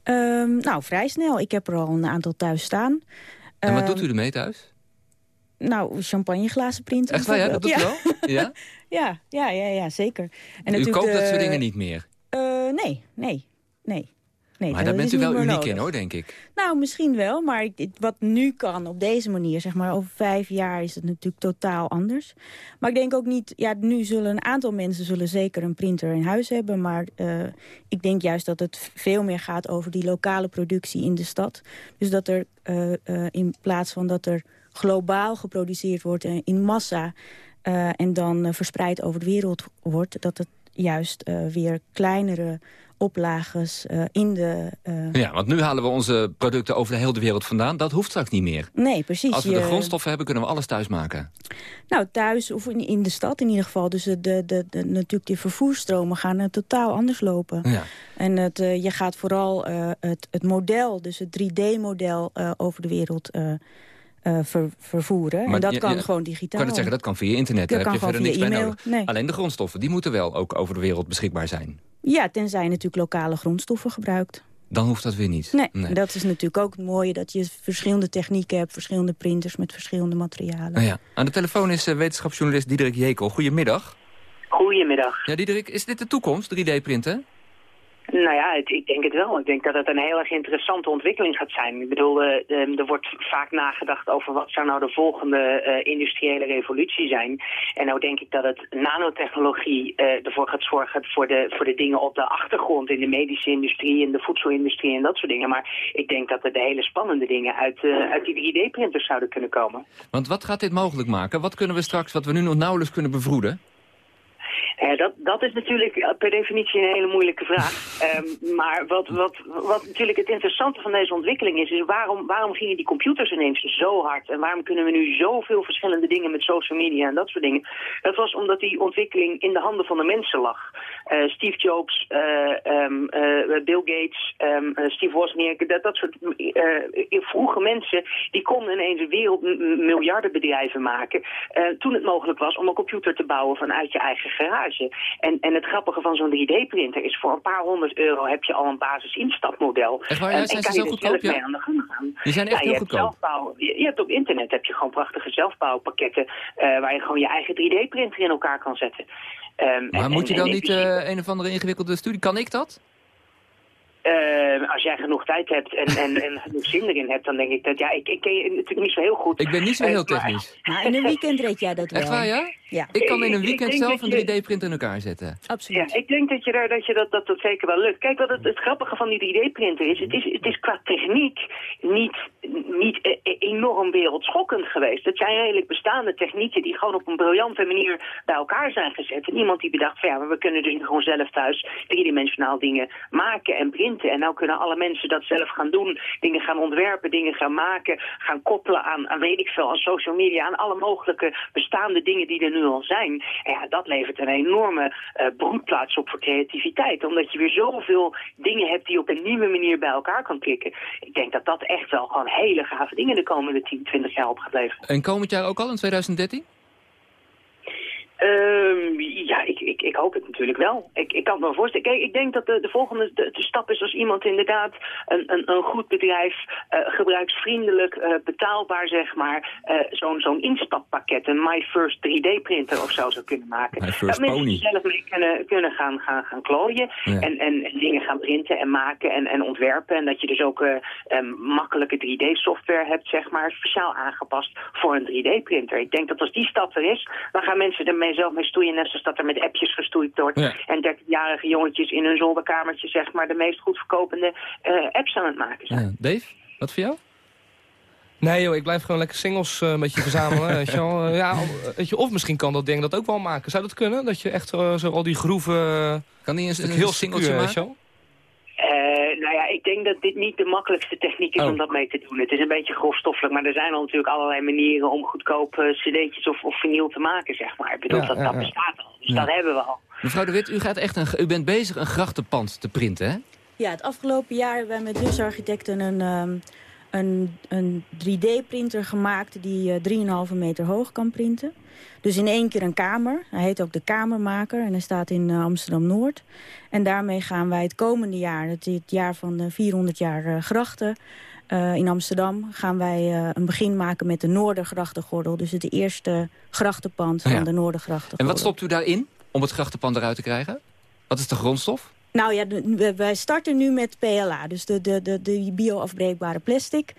Um, nou, vrij snel. Ik heb er al een aantal thuis staan. En wat um, doet u ermee thuis? Nou, champagneglazen printen. Echt waar, ja? Dat doet ja. u wel? Ja? ja, ja, ja, ja, zeker. En u koopt de... dat soort dingen niet meer? Uh, nee, nee, nee. Nee maar daar bent u wel uniek nodig. in, hoor, denk ik. Nou, misschien wel, maar wat nu kan op deze manier, zeg maar, over vijf jaar is het natuurlijk totaal anders. Maar ik denk ook niet, ja, nu zullen een aantal mensen zullen zeker een printer in huis hebben, maar uh, ik denk juist dat het veel meer gaat over die lokale productie in de stad. Dus dat er uh, uh, in plaats van dat er globaal geproduceerd wordt in massa en dan verspreid over de wereld wordt, dat het juist weer kleinere oplages in de... Ja, want nu halen we onze producten over de hele wereld vandaan. Dat hoeft straks niet meer. Nee, precies. Als we je... de grondstoffen hebben, kunnen we alles thuis maken. Nou, thuis of in, in de stad in ieder geval. Dus de, de, de, natuurlijk die vervoerstromen gaan totaal anders lopen. Ja. En het, je gaat vooral het, het model, dus het 3D-model over de wereld... Uh, ver, vervoeren. Maar en dat je, kan je, gewoon digitaal. Kan het zeggen, dat kan via internet. Daar heb je verder niks bij nodig. Nee. Alleen de grondstoffen, die moeten wel ook over de wereld beschikbaar zijn. Ja, tenzij je natuurlijk lokale grondstoffen gebruikt. Dan hoeft dat weer niet. Nee, nee. dat is natuurlijk ook het mooie... dat je verschillende technieken hebt, verschillende printers met verschillende materialen. Nou ja. Aan de telefoon is uh, wetenschapsjournalist Diederik Jekel. Goedemiddag. Goedemiddag. Ja, Diederik, is dit de toekomst, 3D-printen? Nou ja, ik denk het wel. Ik denk dat het een heel erg interessante ontwikkeling gaat zijn. Ik bedoel, uh, er wordt vaak nagedacht over wat zou nou de volgende uh, industriële revolutie zijn. En nou denk ik dat het nanotechnologie ervoor gaat zorgen voor de, voor de dingen op de achtergrond in de medische industrie, in de voedselindustrie en dat soort dingen. Maar ik denk dat er de hele spannende dingen uit, uit die 3D-printers zouden kunnen komen. Want wat gaat dit mogelijk maken? Wat kunnen we straks, wat we nu nog nauwelijks kunnen bevroeden? Uh, dat, dat is natuurlijk per definitie een hele moeilijke vraag. um, maar wat, wat, wat natuurlijk het interessante van deze ontwikkeling is... is waarom, waarom gingen die computers ineens zo hard? En waarom kunnen we nu zoveel verschillende dingen met social media en dat soort dingen? Dat was omdat die ontwikkeling in de handen van de mensen lag. Uh, Steve Jobs, uh, um, Bill Gates, um, Steve Wozniak... Dat, dat soort vroege mensen... die konden ineens wereld miljardenbedrijven maken... toen het mogelijk was om een computer te bouwen vanuit je eigen garage. En, en het grappige van zo'n 3D-printer is voor een paar honderd euro heb je al een basis instapmodel. Echt waar? Ja, en, zijn en kan je goedkoop? zelf Ja. mee aan de gang gaan. Die zijn echt je heel hebt goedkoop. zelfbouw, je, je hebt op internet heb je gewoon prachtige zelfbouwpakketten waar je gewoon je eigen 3D-printer in elkaar kan zetten. Um, Maar en, moet je dan en niet uh, een of andere ingewikkelde studie? Kan ik dat? Uh, als jij genoeg tijd hebt en, en, en genoeg zin erin hebt, dan denk ik dat... Ja, ik, ik ken je natuurlijk niet zo heel goed. Ik ben niet zo Eh, heel technisch. Maar in een weekend red jij dat wel. Echt waar, ja? Ja. Ik kan in een weekend zelf een je- 3D-printer in elkaar zetten. Absoluut. Ja, ik denk dat je, daar, dat, je dat, dat, dat zeker wel lukt. Kijk, wat het, het grappige van die 3D-printer is, het is, het is qua techniek niet, niet e- e- enorm wereldschokkend geweest. Het zijn redelijk bestaande technieken die gewoon op een briljante manier bij elkaar zijn gezet. En iemand die bedacht van ja, maar we kunnen dus gewoon zelf thuis driedimensionaal dingen maken en printen. En nou kunnen alle mensen dat zelf gaan doen. Dingen gaan ontwerpen, dingen gaan maken, gaan koppelen aan, aan weet ik veel, aan social media, aan alle mogelijke bestaande dingen die er nu al zijn. En ja, dat levert een enorme eh, broedplaats op voor creativiteit. Omdat je weer zoveel dingen hebt die op een nieuwe manier bij elkaar kan klikken. Ik denk dat dat echt wel gewoon hele gave dingen de komende 10, 20 jaar op gaat leveren. En komend jaar ook al, in 2013? Ehm, ja, ik, ik, ik hoop het natuurlijk wel. Ik, ik kan me voorstellen. Kijk, ik denk dat de, de volgende de, de stap is als iemand inderdaad een, een, een goed bedrijf, uh, gebruiksvriendelijk, uh, betaalbaar zeg maar, uh, zo'n zo'n instappakket, een My First 3D-printer of zo zou kunnen maken. Dat mensen zelf mee kunnen, kunnen gaan, gaan, gaan klooien ja. en, en, en, dingen gaan printen en maken en, en ontwerpen. En dat je dus ook um, makkelijke 3D-software hebt, zeg maar, speciaal aangepast voor een 3D-printer. Ik denk dat als die stap er is, dan gaan mensen ermee zelf mee stoeien, net zoals dat er met appjes gestoeid wordt. Ja. En 13-jarige jongetjes in hun zolderkamertje, zeg maar, de meest goed verkopende uh, apps aan het maken zijn. Ja. Dave, wat voor jou? Nee joh, ik blijf gewoon lekker singles uh, een beetje verzamelen. weet je wel. Uh, ja, weet je, of misschien kan dat ding dat ook wel maken. Zou dat kunnen? Dat je echt uh, zo al die groeven... Kan die een, een heel singeltje maken? Ik denk dat dit niet de makkelijkste techniek is Oh. om dat mee te doen. Het is een beetje grofstoffelijk, maar er zijn al natuurlijk allerlei manieren om goedkoop uh, cd'tjes of, of vinyl te maken, zeg maar. Ik bedoel, Ja, dat, ja, dat ja. bestaat al. Dus Ja. dat hebben we al. Mevrouw de Wit, u, gaat echt een, u bent bezig een grachtenpand te printen, hè? Ja, het afgelopen jaar hebben wij met Dus Architecten een, ehm, een, een 3D-printer gemaakt die eh, 3,5 meter hoog kan printen. Dus in één keer een kamer. Hij heet ook de Kamermaker en hij staat in eh, Amsterdam-Noord. En daarmee gaan wij het komende jaar, het, het jaar van de 400 jaar eh, grachten... in Amsterdam gaan wij een begin maken met de Noordergrachtengordel. Dus het eerste grachtenpand van Ja. de Noordergrachtengordel. En wat stopt u daarin om het grachtenpand eruit te krijgen? Wat is de grondstof? Nou ja, wij starten nu met PLA, dus de, de, de, de bio-afbreekbare plastic.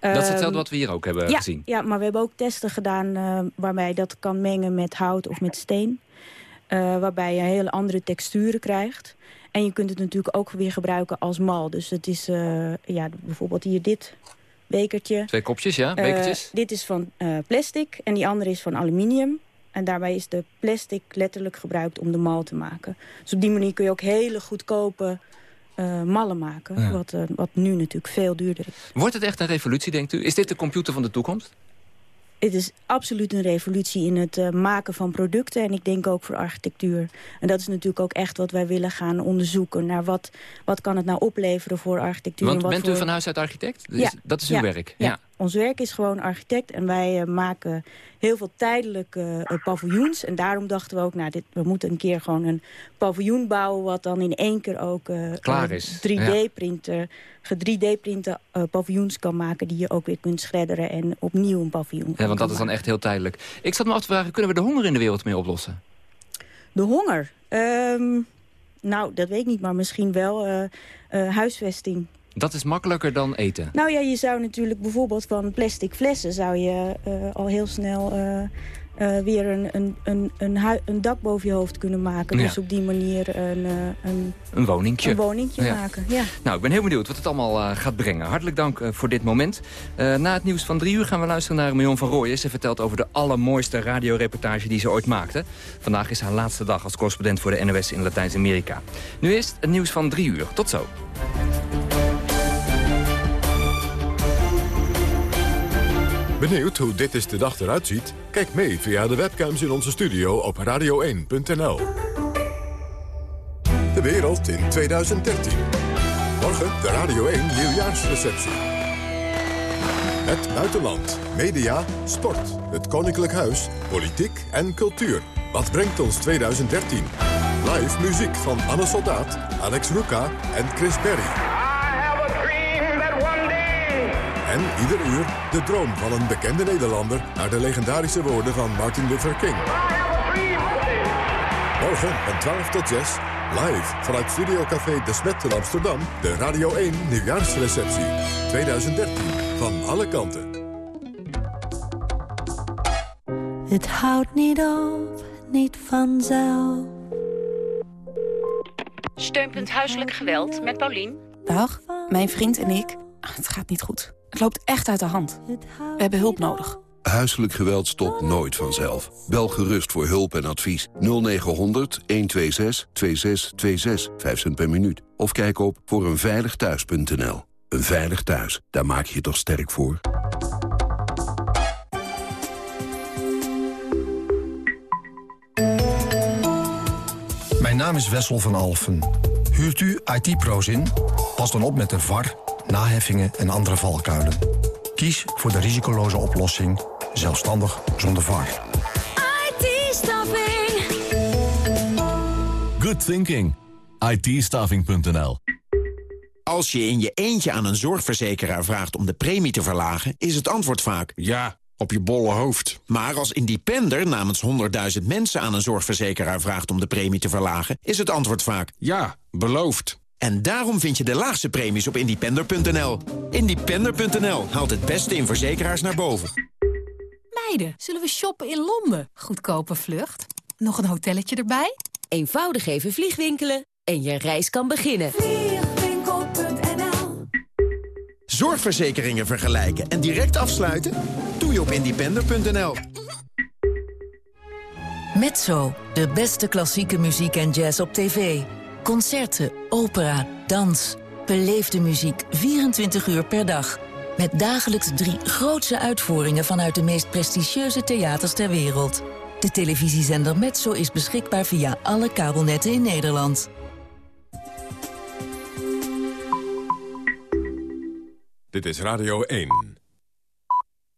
dat is Ehm, hetzelfde wat we hier ook hebben ja, gezien. Ja, maar we hebben ook testen gedaan eh, waarbij je dat kan mengen met hout of met steen. Eh, waarbij je hele andere texturen krijgt. En je kunt het natuurlijk ook weer gebruiken als mal. Dus het is eh, ja, bijvoorbeeld hier dit bekertje. Twee kopjes, ja? Bekertjes? dit is van plastic en die andere is van aluminium. En daarbij is de plastic letterlijk gebruikt om de mal te maken. Dus op die manier kun je ook hele goedkope eh, mallen maken. Ja. Wat, eh, wat nu natuurlijk veel duurder is. Wordt het echt een revolutie, denkt u? Is dit de computer van de toekomst? Het is absoluut een revolutie in het eh, maken van producten. En ik denk ook voor architectuur. En dat is natuurlijk ook echt wat wij willen gaan onderzoeken. Naar wat, wat kan het nou opleveren voor architectuur. Want en wat bent u voor... van huis uit architect? Dus Ja. Dat is uw Ja. werk? Ja. Ons werk is gewoon architect. En wij eh, maken heel veel tijdelijke eh, paviljoens. En daarom dachten we ook, nou, dit, we moeten een keer gewoon een paviljoen bouwen... wat dan in één keer ook eh, Klaar is. 3D-printer, ge 3D-printen eh, paviljoens kan maken... die je ook weer kunt schredderen en opnieuw een paviljoen Ja, want dat is dan echt heel tijdelijk. Ik zat me af te vragen, kunnen we de honger in de wereld mee oplossen? De honger? Ehm, nou, dat weet ik niet, maar misschien wel huisvesting. Dat is makkelijker dan eten. Nou ja, je zou natuurlijk bijvoorbeeld van plastic flessen... zou je eh, al heel snel eh, eh, weer een, een, een, een, een dak boven je hoofd kunnen maken. Ja. Dus op die manier een, een, Een woningtje. een woningje Ja. maken. Ja. Nou, ik ben heel benieuwd wat het allemaal gaat brengen. Hartelijk dank voor dit moment. Na het nieuws van drie uur gaan we luisteren naar Marion van Rooyen. Ze vertelt over de allermooiste radioreportage die ze ooit maakte. Vandaag is haar laatste dag als correspondent voor de NOS in Latijns-Amerika. Nu is het nieuws van drie uur. Tot zo. Benieuwd hoe dit is de dag eruit ziet? Kijk mee via de webcams in onze studio op radio1.nl. De wereld in 2013. Morgen de Radio 1 nieuwjaarsreceptie. Het buitenland, media, sport, het koninklijk huis, politiek en cultuur. Wat brengt ons 2013? Live muziek van Anne Soldaat, Alex Luca en Chris Berry. En ieder uur de droom van een bekende Nederlander... naar de legendarische woorden van Martin Luther King. Morgen van 12 tot 6, live vanuit Studiocafé De Smet in Amsterdam... de Radio 1 Nieuwjaarsreceptie 2013. Van alle kanten. Het houdt niet op, niet vanzelf. Steunpunt Huiselijk Geweld met Paulien. Dag, mijn vriend en ik. Het gaat niet goed. Het loopt echt uit de hand. We hebben hulp nodig. Huiselijk geweld stopt nooit vanzelf. Bel gerust voor hulp en advies 0900 126 2626, 5 cent per minuut. Of kijk op voor eenveiligthuis.nl. Een veilig thuis, daar maak je je toch sterk voor? Mijn naam is Wessel van Alfen. Huurt u IT-pro's in? Pas dan op met de VAR, naheffingen en andere valkuilen. Kies voor de risicoloze oplossing, zelfstandig zonder VAR. IT-staffing. Good thinking. ITstaving.nl Als je in je eentje aan een zorgverzekeraar vraagt om de premie te verlagen... is het antwoord vaak... Ja, op je bolle hoofd. Maar als independer namens 100.000 mensen aan een zorgverzekeraar vraagt om de premie te verlagen... is het antwoord vaak... Ja, beloofd. En daarom vind je de laagste premies op independer.nl. Independer.nl haalt het beste in verzekeraars naar boven. Meiden, zullen we shoppen in Londen? Goedkope vlucht. Nog een hotelletje erbij? Eenvoudig even vliegwinkelen en je reis kan beginnen. Vliegwinkel.nl Zorgverzekeringen vergelijken en direct afsluiten? Doe je op independer.nl. Mezzo, de beste klassieke muziek en jazz op tv. Concerten, opera, dans. Beleefde muziek 24 uur per dag. Met dagelijks drie grootse uitvoeringen vanuit de meest prestigieuze theaters ter wereld. De televisiezender Metso is beschikbaar via alle kabelnetten in Nederland. Dit is Radio 1.